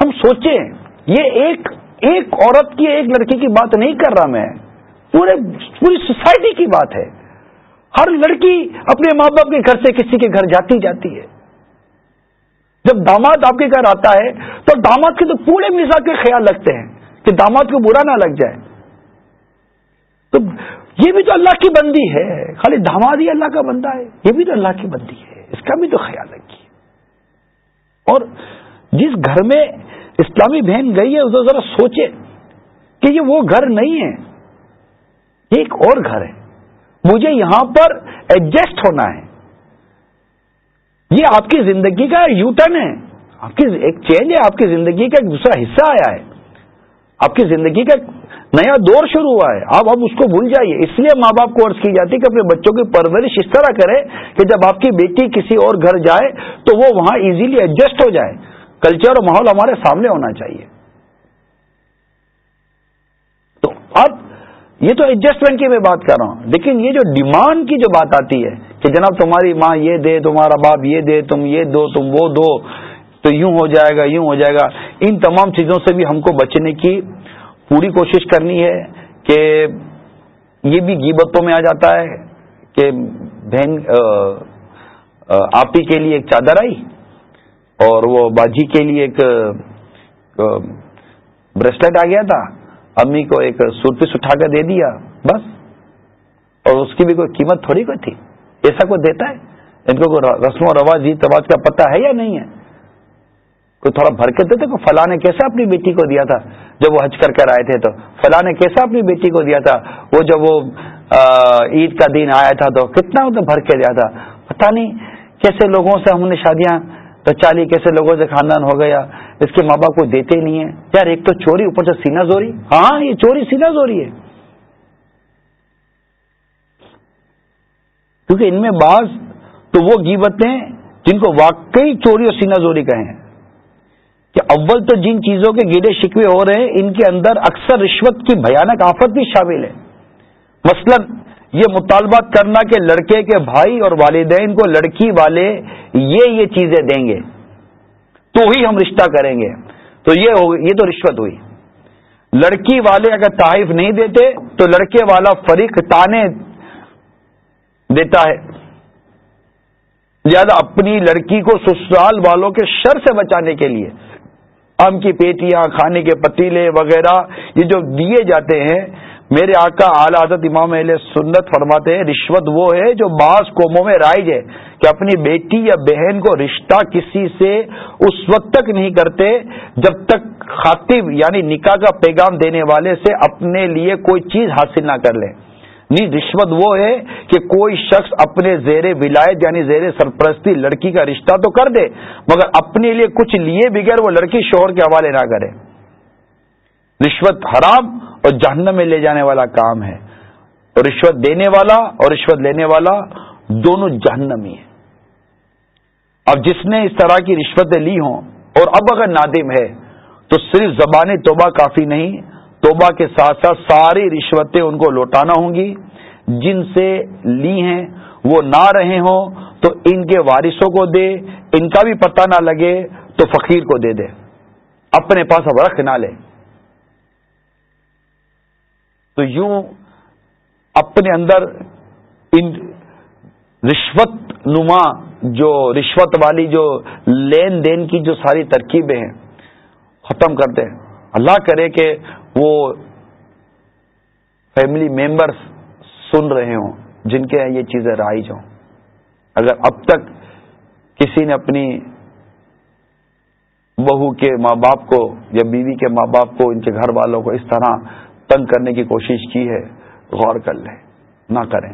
S1: ہم سوچیں، یہ ایک ایک عورت کی، ایک لڑکی کی بات نہیں کر رہا میں، پورے، پوری سوسائٹی کی بات ہے۔ ہر لڑکی اپنے ماں باپ کے گھر سے کسی کے گھر جاتی جاتی ہے۔ جب داماد آپ کے گھر آتا ہے تو داماد کے تو پورے مزاج کے خیال رکھتے ہیں کہ داماد کو برا نہ لگ جائے۔ تو یہ بھی تو اللہ کی بندی ہے۔ خالی دھماد ہی اللہ کا بندہ ہے۔ یہ بھی تو اللہ کی بندی ہے۔ اس کا بھی تو خیال رکھیے۔ اور جس گھر میں اسلامی بہن گئی ہے، اسے ذرا سوچے کہ یہ وہ گھر نہیں ہے۔ یہ ایک اور گھر ہے۔ مجھے یہاں پر ایڈجسٹ ہونا ہے۔ یہ آپ کی زندگی کا یو ٹرن ہے۔ آپ کی ایک چینج ہے، آپ کی زندگی کا ایک دوسرا حصہ آیا ہے۔ آپ کی زندگی کا نیا دور شروع ہوا ہے۔ آپ اب اس کو بھول جائیے۔ اس لیے ماں باپ کو عرض کی جاتی ہے کہ اپنے بچوں کی پرورش اس طرح کرے کہ جب آپ کی بیٹی کسی اور گھر جائے تو وہ وہاں ایزیلی ایڈجسٹ ہو جائے۔ کلچر اور ماحول ہمارے سامنے ہونا چاہیے۔ تو اب یہ تو ایڈجسٹمنٹ کی میں بات کر رہا ہوں۔ لیکن یہ جو ڈیمانڈ کی جو بات آتی ہے کہ جناب تمہاری ماں یہ دے، تمہارا باپ یہ دے، تم یہ دو، تم وہ دو، تو یوں ہو جائے گا، یوں ہو جائے گا، ان تمام چیزوں سے بھی ہم کو بچنے کی پوری کوشش کرنی ہے کہ یہ بھی گیبتوں میں آ جاتا ہے کہ بہن آپی کے لیے ایک چادر آئی اور وہ باجی کے لیے ایک بریسلٹ آ گیا تھا۔ امی کو ایک سوٹ پیس اٹھا کر دے دیا، بس۔ اور اس کی بھی کوئی قیمت تھوڑی کوئی تھی۔ ایسا کوئی دیتا ہے؟ ان کو رسم و رواج رواج کا پتہ ہے یا نہیں ہے؟ کوئی تھوڑا بھر کے دیتے کہ فلاں نے کیسے اپنی بیٹی کو دیا تھا؟ جب وہ حج کر کر آئے تھے تو فلاں نے کیسا اپنی بیٹی کو دیا تھا؟ وہ جب وہ عید کا دن آیا تھا تو کتنا بھر کے دیا تھا؟ پتا نہیں کیسے لوگوں سے ہم نے شادیاں بچالی کیسے لوگوں سے خاندان ہو گیا؟ اس کے ماں باپ کو دیتے نہیں ہیں۔ یار ایک تو چوری، اوپر سے سینا زوری۔ ہاں یہ چوری سینا زوری ہے۔ کیونکہ ان میں بعض تو وہ گیبتیں جن کو واقعی چوری اور سینا زوری کہیں۔ کہ اول تو جن چیزوں کے گیڑے شکوے ہو رہے ہیں، ان کے اندر اکثر رشوت کی بھیانک آفت بھی شامل ہے۔ مثلا، یہ مطالبہ کرنا کہ لڑکے کے بھائی اور والدین کو لڑکی والے یہ یہ چیزیں دیں گے، تو ہی ہم رشتہ کریں گے۔ تو یہ یہ تو رشوت ہوئی۔ لڑکی والے اگر تحائف نہیں دیتے، تو لڑکے والا فریق تانے دیتا ہے۔ لہذا اپنی لڑکی کو سسرال والوں کے شر سے بچانے کے لیے آم کی پیٹیاں، کھانے کے پتیلے وغیرہ، یہ جو دیے جاتے ہیں، میرے آقا اعلی حضرت امام اہل سنت فرماتے ہیں، رشوت وہ ہے جو بعض قوموں میں رائج ہے کہ اپنی بیٹی یا بہن کو رشتہ کسی سے اس وقت تک نہیں کرتے جب تک خاطب یعنی نکاح کا پیغام دینے والے سے اپنے لیے کوئی چیز حاصل نہ کر لیں نہیں رشوت وہ ہے کہ کوئی شخص اپنے زیر ولایت یعنی زیر سرپرستی لڑکی کا رشتہ تو کر دے، مگر اپنے لیے کچھ لیے بغیر وہ لڑکی شوہر کے حوالے نہ کرے۔ رشوت حرام اور جہنم میں لے جانے والا کام ہے۔ اور رشوت دینے والا اور رشوت لینے والا دونوں جہنمی ہیں۔ اب جس نے اس طرح کی رشوتیں لی ہوں، اور اب اگر نادم ہے، تو صرف زبان توبہ کافی نہیں توبہ کے ساتھ ساتھ ساری رشوتیں ان کو لوٹانا ہوں گی۔ جن سے لی ہیں، وہ نہ رہے ہوں، تو ان کے وارثوں کو دے، ان کا بھی پتہ نہ لگے، تو فقیر کو دے دے۔ اپنے پاس اب رکھ نہ لے۔ تو یوں اپنے اندر ان رشوت نما، جو رشوت والی، جو لین دین کی جو ساری ترکیبیں ہیں، ختم کر دیں۔ اللہ کرے کہ وہ فیملی ممبرس سن رہے ہوں، جن کے یہ چیزیں رائج ہوں۔ اگر اب تک کسی نے اپنی بہو کے ماں باپ کو یا بیوی کے ماں باپ کو، ان کے گھر والوں کو اس طرح تنگ کرنے کی کوشش کی ہے، غور کر لیں، نہ کریں۔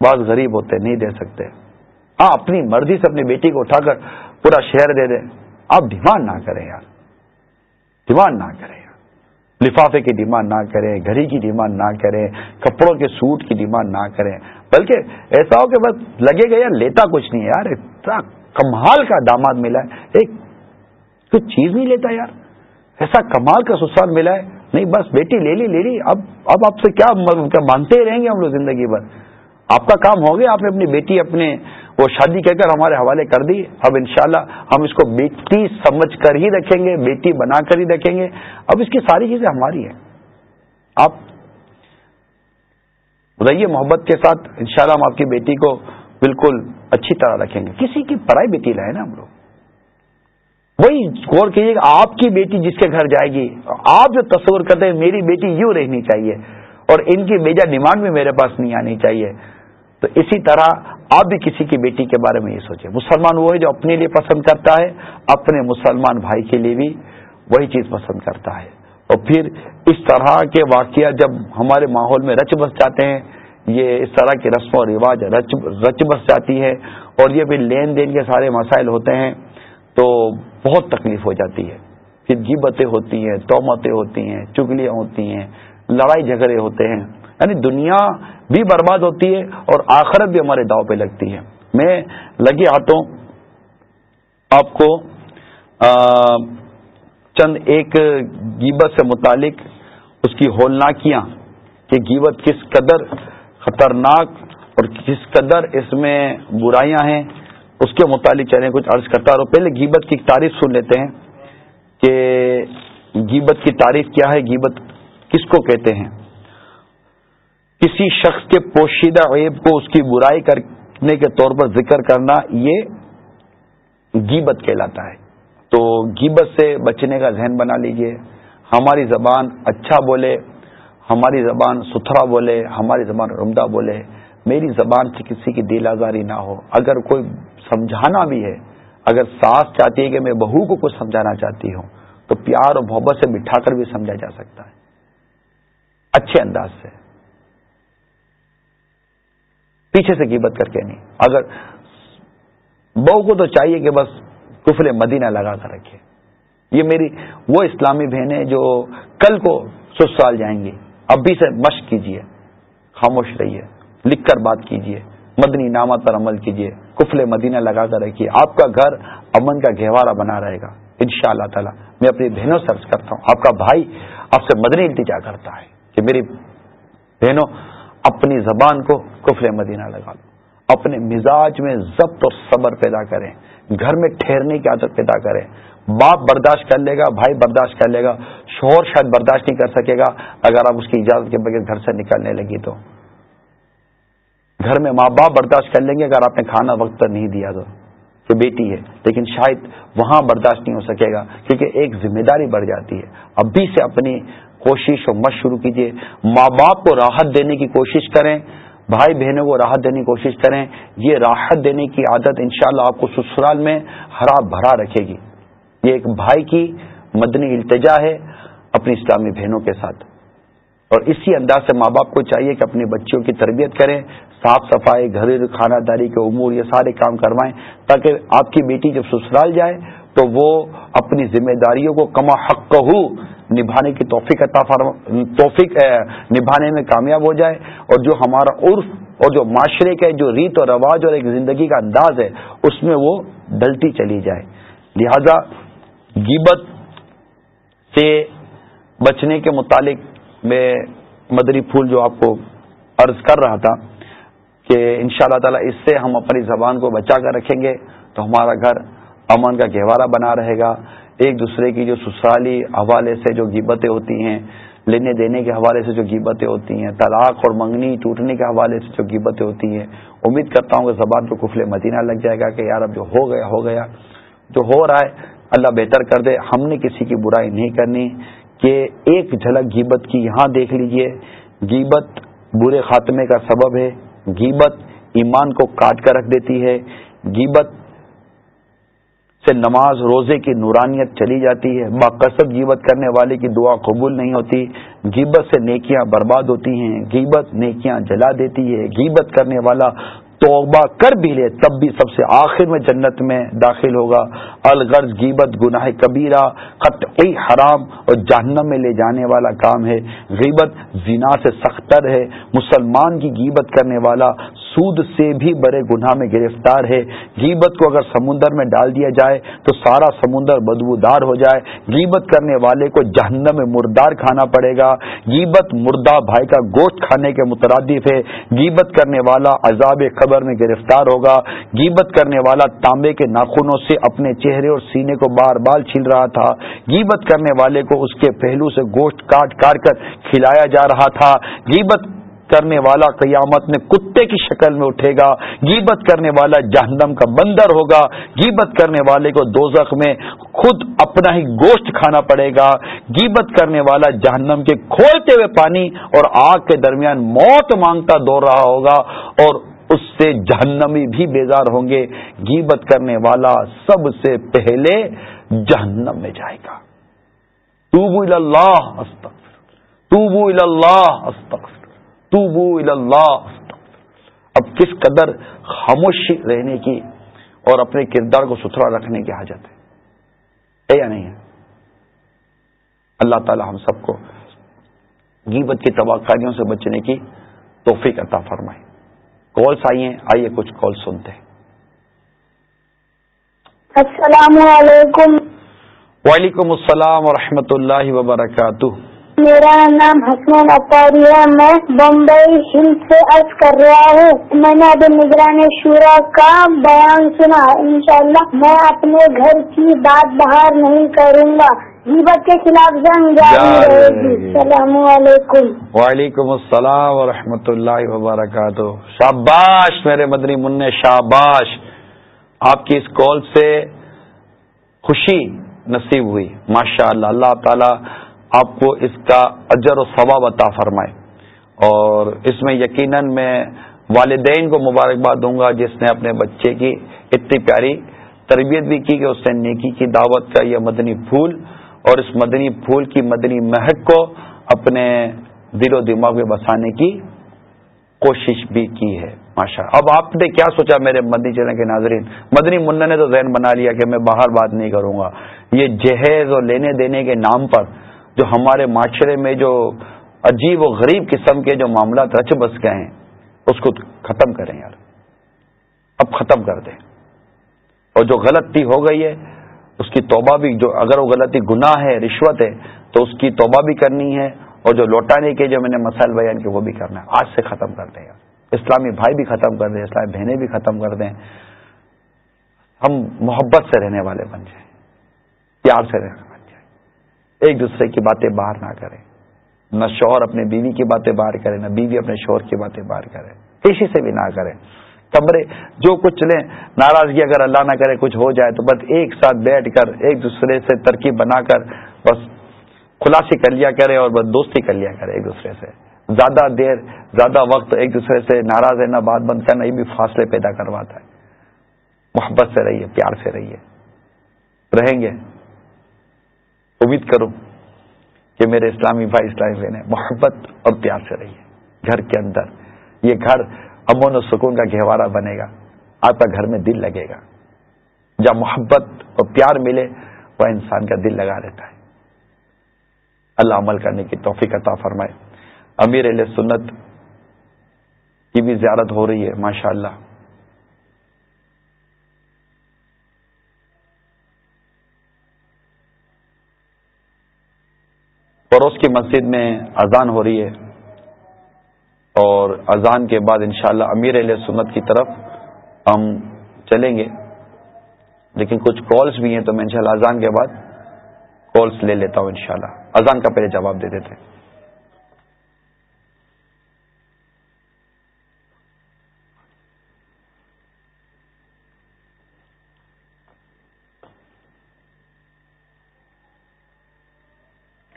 S1: بعض غریب ہوتے، نہیں دے سکتے۔ ہاں اپنی مرضی سے اپنی بیٹی کو اٹھا کر پورا شہر دے دیں۔ آپ ڈیمانڈ نہ کریں یار۔ ڈیمانڈ نہ کریں۔ لفافے کی ڈیمانڈ نہ کریں، گھڑی کی ڈیمانڈ نہ کریں، کپڑوں کے سوٹ کی ڈیمانڈ نہ کریں۔ بلکہ ایسا ہو کہ بس لگے گا یار، لیتا کچھ نہیں یار، اتنا کمال کا داماد ملا ہے۔ ایک کچھ چیز نہیں لیتا یار۔ ایسا کمال کا سسرال ملا ہے۔ نہیں بس، بیٹی لے لی لے لی۔ اب اب آپ سے کیا مانتے ہی رہیں گے ہم لوگ زندگی بھر؟ آپ کا کام ہو گیا، آپ نے اپنی بیٹی، اپنے وہ شادی کہہ کر ہمارے حوالے کر دی۔ اب انشاءاللہ ہم اس کو بیٹی سمجھ کر ہی رکھیں گے، بیٹی بنا کر ہی رکھیں گے۔ اب اس کی ساری چیزیں ہماری ہیں۔ آپ رہیے محبت کے ساتھ انشاءاللہ ہم آپ کی بیٹی کو بالکل اچھی طرح رکھیں گے۔ کسی کی پڑھائی بیٹی لائے نا ہم لوگ۔ وہی غور کیجیے کہ آپ کی بیٹی جس کے گھر جائے گی، آپ جو تصور کرتے ہیں میری بیٹی یوں رہنی چاہیے اور ان کی بیجا ڈیمانڈ بھی میرے پاس نہیں آنی چاہیے۔ تو اسی طرح آپ بھی کسی کی بیٹی کے بارے میں یہ سوچیں۔ مسلمان وہ ہے جو اپنے لیے پسند کرتا ہے، اپنے مسلمان بھائی کے لیے بھی وہی چیز پسند کرتا ہے۔ اور پھر اس طرح کے واقعات جب ہمارے ماحول میں رچ بس جاتے ہیں، یہ اس طرح کی رسم و رواج رچ بس جاتی ہے اور یہ بھی لین دین کے سارے مسائل ہوتے ہیں، تو بہت تکلیف ہو جاتی ہے۔ پھر گیبتیں ہوتی ہیں، تومتیں ہوتی ہیں، چگلیاں ہوتی ہیں، لڑائی جھگڑے ہوتے ہیں۔ یعنی دنیا بھی برباد ہوتی ہے اور آخرت بھی ہمارے داؤ پہ لگتی ہے۔ میں لگے ہاتھوں آپ کو چند ایک گیبت سے متعلق اس کی ہولناکیاں کہ گیبت کس قدر خطرناک اور کس قدر اس میں برائیاں ہیں۔ اس کے متعلق چلیں کچھ عرض کرتا رہو پہلے گیبت کی تعریف سن لیتے ہیں کہ گیبت کی تعریف کیا ہے، گیبت کس کو کہتے ہیں؟ کسی شخص کے پوشیدہ عیب کو اس کی برائی کرنے کے طور پر ذکر کرنا یہ گیبت کہلاتا ہے۔ تو گیبت سے بچنے کا ذہن بنا لیجیے۔ ہماری زبان اچھا بولے، ہماری زبان ستھرا بولے، ہماری زبان عمدہ بولے۔ میری زبان سے کسی کی دل آزاری نہ ہو۔ اگر کوئی سمجھانا بھی ہے، اگر ساس چاہتی ہے کہ میں بہو کو کچھ سمجھانا چاہتی ہوں، تو پیار اور محبت سے بٹھا کر بھی سمجھا جا سکتا ہے۔ اچھے انداز سے۔ پیچھے سے قیمت کر کے نہیں۔ اگر بہو کو تو چاہیے کہ بس کفل مدینہ لگا کر رکھے۔ یہ میری وہ اسلامی بہنیں جو کل کو سسرال جائیں گی۔ ابھی سے مشق کیجیے خاموش رہیے، لکھ کر بات کیجیے مدنی نامت پر عمل کیجیے کفل مدینہ لگا کر رکھیے۔ آپ کا گھر امن کا گہوارہ بنا رہے گا۔ ان شاء اللہ تعالیٰ میں اپنی بہنوں سے عرض کرتا ہوں۔ آپ کا بھائی آپ سے مدنی التجا کرتا ہے کہ میری بہنوں اپنی زبان کو کفر مدینہ لگا لو اپنے مزاج میں ضبط اور صبر پیدا کریں۔ گھر میں ٹھہرنے کی عادت پیدا کریں۔ باپ برداشت کر لے گا، بھائی برداشت کر لے گا۔ شوہر شاید برداشت نہیں کر سکے گا اگر آپ اس کی اجازت کے بغیر گھر سے نکلنے لگی تو۔ گھر میں ماں باپ برداشت کر لیں گے اگر آپ نے کھانا وقت پر نہیں دیا تو۔ کہ بیٹی ہے، لیکن شاید وہاں برداشت نہیں ہو سکے گا، کیونکہ ایک ذمہ داری بڑھ جاتی ہے۔ ابھی سے اپنی کوشش اور مشق شروع کیجیے ماں باپ کو راحت دینے کی کوشش کریں، بھائی بہنوں کو راحت دینے کی کوشش کریں۔ یہ راحت دینے کی عادت انشاءاللہ شاء آپ کو سسرال میں ہرا بھرا رکھے گی۔ یہ ایک بھائی کی مدنی التجا ہے اپنی اسلامی بہنوں کے ساتھ۔ اور اسی انداز سے ماں باپ کو چاہیے کہ اپنی بچیوں کی تربیت کریں، صاف صفائی گھریلو خانہ داری کے امور، یہ سارے کام کروائیں تاکہ آپ کی بیٹی جب سسرال جائے تو وہ اپنی ذمہ داریوں کو کما حق نبھانے کی توفیق عطا توفیق نبھانے میں کامیاب ہو جائے۔ اور جو ہمارا عرف اور جو معاشرے کے جو ریت اور رواج اور ایک زندگی کا انداز ہے، اس میں وہ ڈلتی چلی جائے۔ لہذا گیبت سے بچنے کے متعلق میں مدری پھول جو آپ کو عرض کر رہا تھا کہ ان شاء اللہ تعالی اس سے ہم اپنی زبان کو بچا کر رکھیں گے تو ہمارا گھر امن کا گہوارہ بنا رہے گا۔ ایک دوسرے کی جو سسرالی حوالے سے جو گیبتیں ہوتی ہیں، لینے دینے کے حوالے سے جو گیبتیں ہوتی ہیں، طلاق اور منگنی ٹوٹنے کے حوالے سے جو گیبتیں ہوتی ہیں، امید کرتا ہوں کہ زبان کو کفل مدینہ لگ جائے گا کہ یار اب جو ہو گیا ہو گیا، جو ہو رہا ہے، اللہ بہتر کر دے۔ ہم نے کسی کی برائی نہیں کرنی۔ کہ ایک جھلک گیبت کی یہاں دیکھ لیجیے گیبت برے خاتمے کا سبب ہے گیبت ایمان کو کاٹ کر رکھ دیتی ہے گیبت سے نماز، روزے کی نورانیت چلی جاتی ہے باقصب گیبت کرنے والے کی دعا قبول نہیں ہوتی گیبت سے نیکیاں برباد ہوتی ہیں گیبت نیکیاں جلا دیتی ہے گیبت کرنے والا توبہ کر بھی لے، تب بھی سب سے آخر میں جنت میں داخل ہوگا۔ الغرض گیبت گناہ کبیرہ، قطعی حرام اور جہنم میں لے جانے والا کام ہے۔ غیبت زنا سے سختر ہے۔ مسلمان کی گیبت کرنے والا سود سے بھی بڑے گناہ میں گرفتار ہے۔ گیبت کو اگر سمندر میں ڈال دیا جائے تو سارا سمندر بدبودار ہو جائے۔ گیبت کرنے والے کو جہنم میں مردار کھانا پڑے گا۔ گیبت مردہ بھائی کا گوشت کھانے کے مترادف ہے۔ گیبت کرنے والا عذاب خبر میں گرفتار ہوگا۔ گیبت کرنے والا تانبے کے ناخنوں سے اپنے چہرے اور سینے کو بار بار چھیل رہا تھا۔ گیبت کرنے والے کو اس کے پہلو سے گوشت کاٹ کاٹ کر کھلایا جا رہا تھا۔ گیبت کرنے والا قیامت میں کتے کی شکل میں اٹھے گا گیبت کرنے والا جہنم کا بندر ہوگا گیبت کرنے والے کو دوزخ میں خود اپنا ہی گوشت کھانا پڑے گا گیبت کرنے والا جہنم کے کھولتے ہوئے پانی اور آگ کے درمیان موت مانگتا دوڑ رہا ہوگا اور اس سے جہنمی بھی بیزار ہوں گے۔ گیبت کرنے والا سب سے پہلے جہنم میں جائے گا۔ توبو اللہ توبو اللہ توبو اللہ اب کس قدر خاموشی رہنے کی اور اپنے کردار کو ستھرا رکھنے کی حاجت ہے؟ یا نہیں ہے؟ اللہ تعالی ہم سب کو غیبت کی تباہ سے بچنے کی توفیق عطا فرمائے۔ کالس آئیے آئیے کچھ کال سنتے ہیں۔
S2: السلام علیکم۔
S1: وعلیکم السلام ورحمۃ اللہ وبرکاتہ۔
S2: میرا نام حسن اطاری ہے۔ میں بمبئی ہند سے عرض کر رہا ہوں۔ میں نے ابھی نگرانی شورا کا بیان سنا۔ انشاءاللہ میں اپنے گھر کی بات باہر نہیں کروں گا۔ غیبت کے خلاف جنگ جاری رہے گی۔ السلام علیکم۔
S1: وعلیکم السلام ورحمۃ اللہ وبرکاتہ۔ شاباش میرے مدنی من شاباش۔ آپ کی اس کال سے خوشی نصیب ہوئی۔ ماشاء اللہ اللہ تعالی آپ کو اس کا اجر و ثواب عطا فرمائے۔ اور اس میں یقیناً میں والدین کو مبارکباد دوں گا جس نے اپنے بچے کی اتنی پیاری تربیت بھی کی کہ اس نے نیکی کی دعوت کا یہ مدنی پھول اور اس مدنی پھول کی مدنی مہک کو اپنے دل و دماغ میں بسانے کی کوشش بھی کی ہے۔ ماشاء اب آپ نے کیا سوچا میرے مدنی چینل کے ناظرین؟ مدنی منہ نے تو ذہن بنا لیا کہ میں باہر بات نہیں کروں گا۔ یہ جہیز اور لینے دینے کے نام پر جو ہمارے معاشرے میں جو عجیب و غریب قسم کے جو معاملات رچ بس گئے ہیں، اس کو ختم کریں یار۔ اب ختم کر دیں۔ اور جو غلطی ہو گئی ہے، اس کی توبہ بھی جو اگر وہ غلطی گناہ ہے، رشوت ہے، تو اس کی توبہ بھی کرنی ہے۔ اور جو لوٹانے کے جو میں نے مسائل بیان کیے، وہ بھی کرنا ہے۔ آج سے ختم کر دیں یار۔ اسلامی بھائی بھی ختم کر دیں، اسلامی بہنیں بھی ختم کر دیں۔ ہم محبت سے رہنے والے بن جائیں۔ پیار سے رہنے ایک دوسرے کی باتیں باہر نہ کریں۔ نہ شوہر اپنے بیوی کی باتیں باہر کرے، نہ بیوی اپنے شوہر کی باتیں باہر کرے۔ کسی سے بھی نہ کریں۔ کمرے جو کچھ لیں، ناراضگی اگر اللہ نہ کرے، کچھ ہو جائے تو بس ایک ساتھ بیٹھ کر، ایک دوسرے سے ترکیب بنا کر، بس خلاصی کر لیا کرے اور بس دوستی کر لیا کرے ایک دوسرے سے۔ زیادہ دیر، زیادہ وقت ایک دوسرے سے ناراض رہنا بات بند کرنا، یہ بھی فاصلے پیدا کرواتا ہے۔ محبت سے رہیے، پیار سے رہیے۔ رہیں گے۔ امید کروں کہ میرے اسلامی بھائی اسلامی بہنیں محبت اور پیار سے رہیے۔ گھر کے اندر یہ گھر امن و سکون کا گہوارہ بنے گا آپ کا گھر میں دل لگے گا۔ جب محبت اور پیار ملے وہ انسان کا دل لگا رہتا ہے۔ اللہ عمل کرنے کی توفیق عطا فرمائے۔ امیر علیہ سنت کی بھی زیارت ہو رہی ہے ماشاء اللہ پڑوس کی مسجد میں اذان ہو رہی ہے۔ اور اذان کے بعد انشاءاللہ امیر علیہ سنت کی طرف ہم چلیں گے۔ لیکن کچھ کالز بھی ہیں تو میں انشاءاللہ اذان کے بعد کالز لے لیتا ہوں انشاءاللہ۔ اذان کا پہلے جواب دے دیتے ہیں۔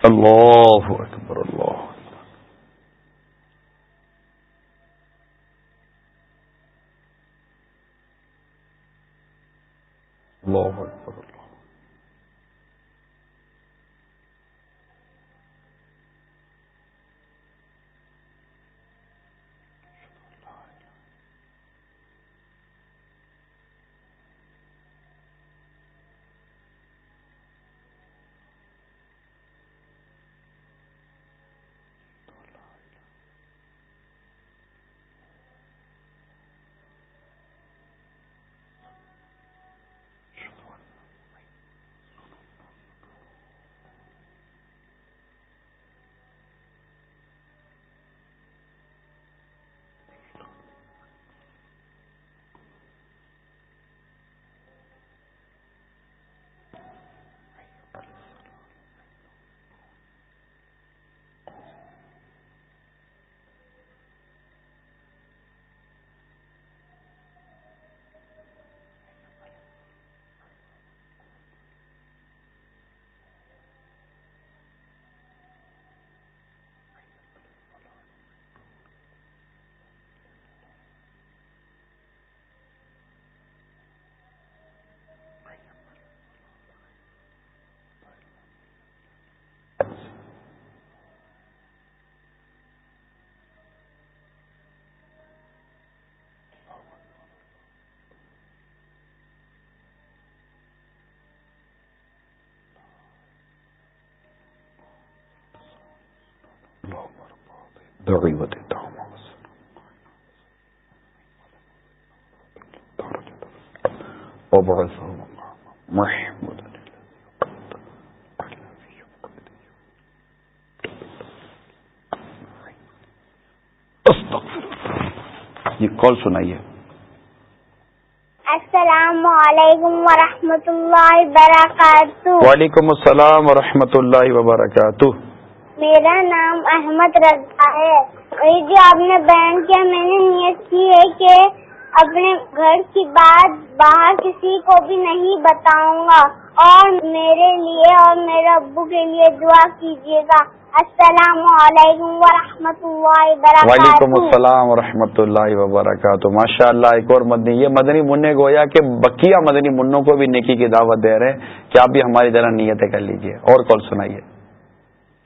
S1: اللہ اکبر اللہ دیتا ہوں یہ کال سنائیے.
S3: السلام علیکم ورحمۃ اللہ وبرکاتہ.
S1: وعلیکم السلام ورحمۃ اللہ وبرکاتہ.
S3: میرا نام احمد رضا ہے۔ جو آپ نے بیان کیا، میں نے نیت کی ہے کہ اپنے گھر کی بات باہر کسی کو بھی نہیں بتاؤں گا۔ اور میرے لیے اور میرے ابو کے لیے دعا کیجیے گا۔ السلام علیکم ورحمۃ اللہ وبرکاتہ۔
S1: وعلیکم السلام ورحمۃ اللہ وبرکاتہ۔ ماشاء اللہ ایک اور مدنی، یہ مدنی منع گویا کہ بکیا مدنی منوں کو بھی نیکی کی دعوت دے رہے ہیں۔ کہ آپ بھی ہماری طرح نیتیں کر لیجیے۔ اور کال سنائیے؟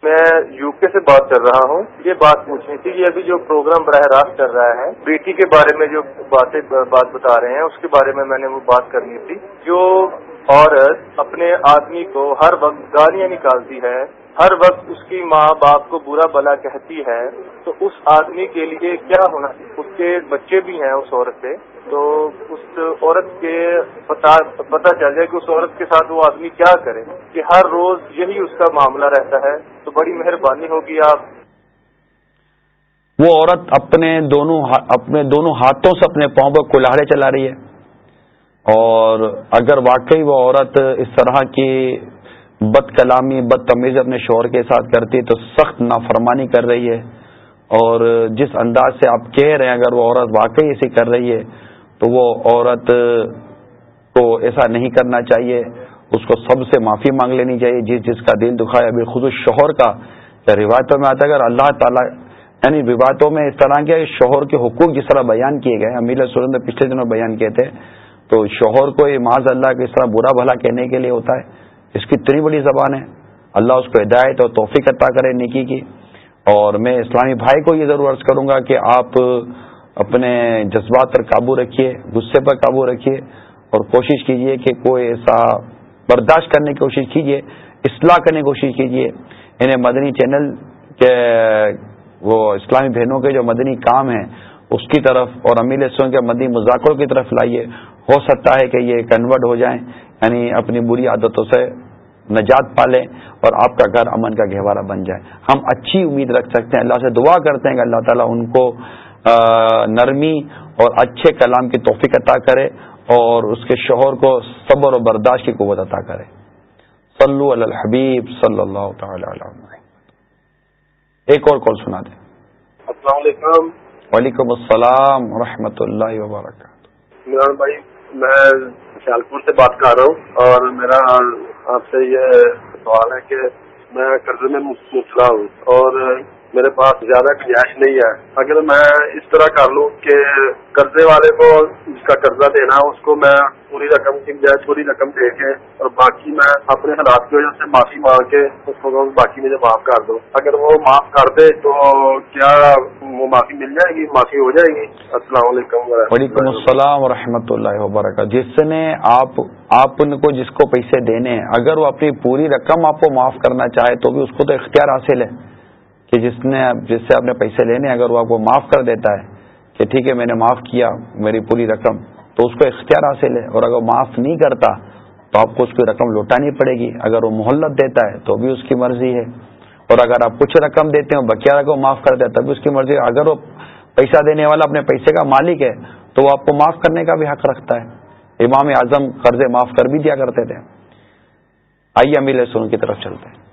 S4: میں یو کے سے بات کر رہا ہوں۔ یہ بات پوچھنی تھی یہ ابھی جو پروگرام براہ راست کر رہا ہے، بیٹی کے بارے میں جو باتیں، بات بتا رہے ہیں، اس کے بارے میں میں نے وہ بات کرنی تھی۔ جو عورت اپنے آدمی کو ہر وقت گالیاں نکالتی ہے ہر وقت اس کی ماں باپ کو برا بلا کہتی ہے، تو اس آدمی کے لیے کیا ہونا؟ اس کے بچے بھی ہیں اس عورت سے، تو اس عورت کے پتہ چل جائے کہ اس عورت کے ساتھ وہ آدمی کیا کرے، کہ ہر روز یہی اس کا معاملہ رہتا ہے۔ تو بڑی مہربانی ہوگی آپ۔
S1: وہ عورت اپنے دونوں اپنے دونوں ہاتھوں سے اپنے پاؤں پر کلاڑے چلا رہی ہے۔ اور اگر واقعی وہ عورت اس طرح کی بد کلامی، بد تمیز اپنے شوہر کے ساتھ کرتی تو سخت نافرمانی کر رہی ہے۔ اور جس انداز سے آپ کہہ رہے ہیں اگر وہ عورت واقعی ایسی کر رہی ہے، تو وہ عورت کو ایسا نہیں کرنا چاہیے۔ اس کو سب سے معافی مانگ لینی چاہیے۔ جس جس کا دل دکھائے ابھی خود شوہر کا۔ یا روایتوں میں آتا ہے، اگر اللہ تعالیٰ یعنی روایتوں میں اس طرح کے شوہر کے حقوق جس طرح بیان کیے گئے امیل سورند پچھلے دنوں بیان کیے تھے، تو شوہر کو یہ معاذ اللہ کے اس طرح برا بھلا کہنے کے لیے ہوتا ہے۔ اس کی اتنی بڑی زبان ہے۔ اللہ اس کو ہدایت اور توفیق عطا کرے نکی کی۔ اور میں اسلامی بھائی کو یہ ضرور عرض کروں گا کہ آپ اپنے جذبات پر قابو رکھیے، غصے پر قابو رکھیے اور کوشش کیجیے کہ کوئی ایسا برداشت کرنے کی کوشش کیجیے اصلاح کرنے کی کوشش کیجیے انہیں مدنی چینل کے وہ اسلامی بہنوں کے جو مدنی کام ہیں، اس کی طرف اور امیل سو کے مدنی مذاکروں کی طرف لائیے۔ ہو سکتا ہے کہ یہ کنورٹ ہو جائیں یعنی اپنی بری عادتوں سے نجات پالیں اور آپ کا گھر امن کا گہوارہ بن جائے۔ ہم اچھی امید رکھ سکتے ہیں۔ اللہ سے دعا کرتے ہیں کہ اللہ تعالیٰ ان کو نرمی اور اچھے کلام کی توفیق عطا کرے اور اس کے شوہر کو صبر و برداشت کی قوت عطا کرے۔ صلو علی الحبیب صلی اللہ تعالی علیہ ایک اور کال سنا دیں۔
S4: السلام علیکم۔
S1: وعلیکم السلام ورحمۃ اللہ وبرکاتہ۔
S4: بھائی میں سیال پور سے بات کر رہا ہوں اور میرا آپ سے یہ سوال ہے کہ میں قرضے میں مبتلا ہوں اور میرے پاس زیادہ گنجائش نہیں ہے۔ اگر میں اس طرح کر لوں کہ قرضے والے کو جس کا قرضہ دینا، اس کو میں پوری رقم کی بجائے پوری رقم دے کے اور باقی میں اپنے حالات کی وجہ سے معافی مانگ کے اس کو باقی مجھے معاف کر دوں اگر وہ معاف کر دے تو کیا وہ معافی مل جائے گی؟ معافی ہو جائے گی؟ السلام علیکم
S1: وعلیکم السلام و رحمۃ اللہ وبرکاتہ۔ جس نے آپ آپ کو جس کو پیسے دینے ہیں، اگر وہ اپنی پوری رقم آپ کو معاف کرنا چاہے تو بھی اس کو تو اختیار حاصل ہے۔ کہ جس نے جس سے آپ نے پیسے لینے اگر وہ آپ کو معاف کر دیتا ہے کہ ٹھیک ہے، میں نے معاف کیا میری پوری رقم، تو اس کو اختیار حاصل ہے۔ اور اگر معاف نہیں کرتا، تو آپ کو اس کی رقم لوٹانی پڑے گی۔ اگر وہ محلت دیتا ہے، تو بھی اس کی مرضی ہے۔ اور اگر آپ کچھ رقم دیتے ہیں بکیا رقم معاف کر دیں تب بھی اس کی مرضی ہے۔ اگر وہ پیسہ دینے والا اپنے پیسے کا مالک ہے، تو وہ آپ کو معاف کرنے کا بھی حق رکھتا ہے۔ امام اعظم قرضے معاف کر بھی دیا کرتے تھے۔ آئیے امیل سون کی طرف چلتے ہیں۔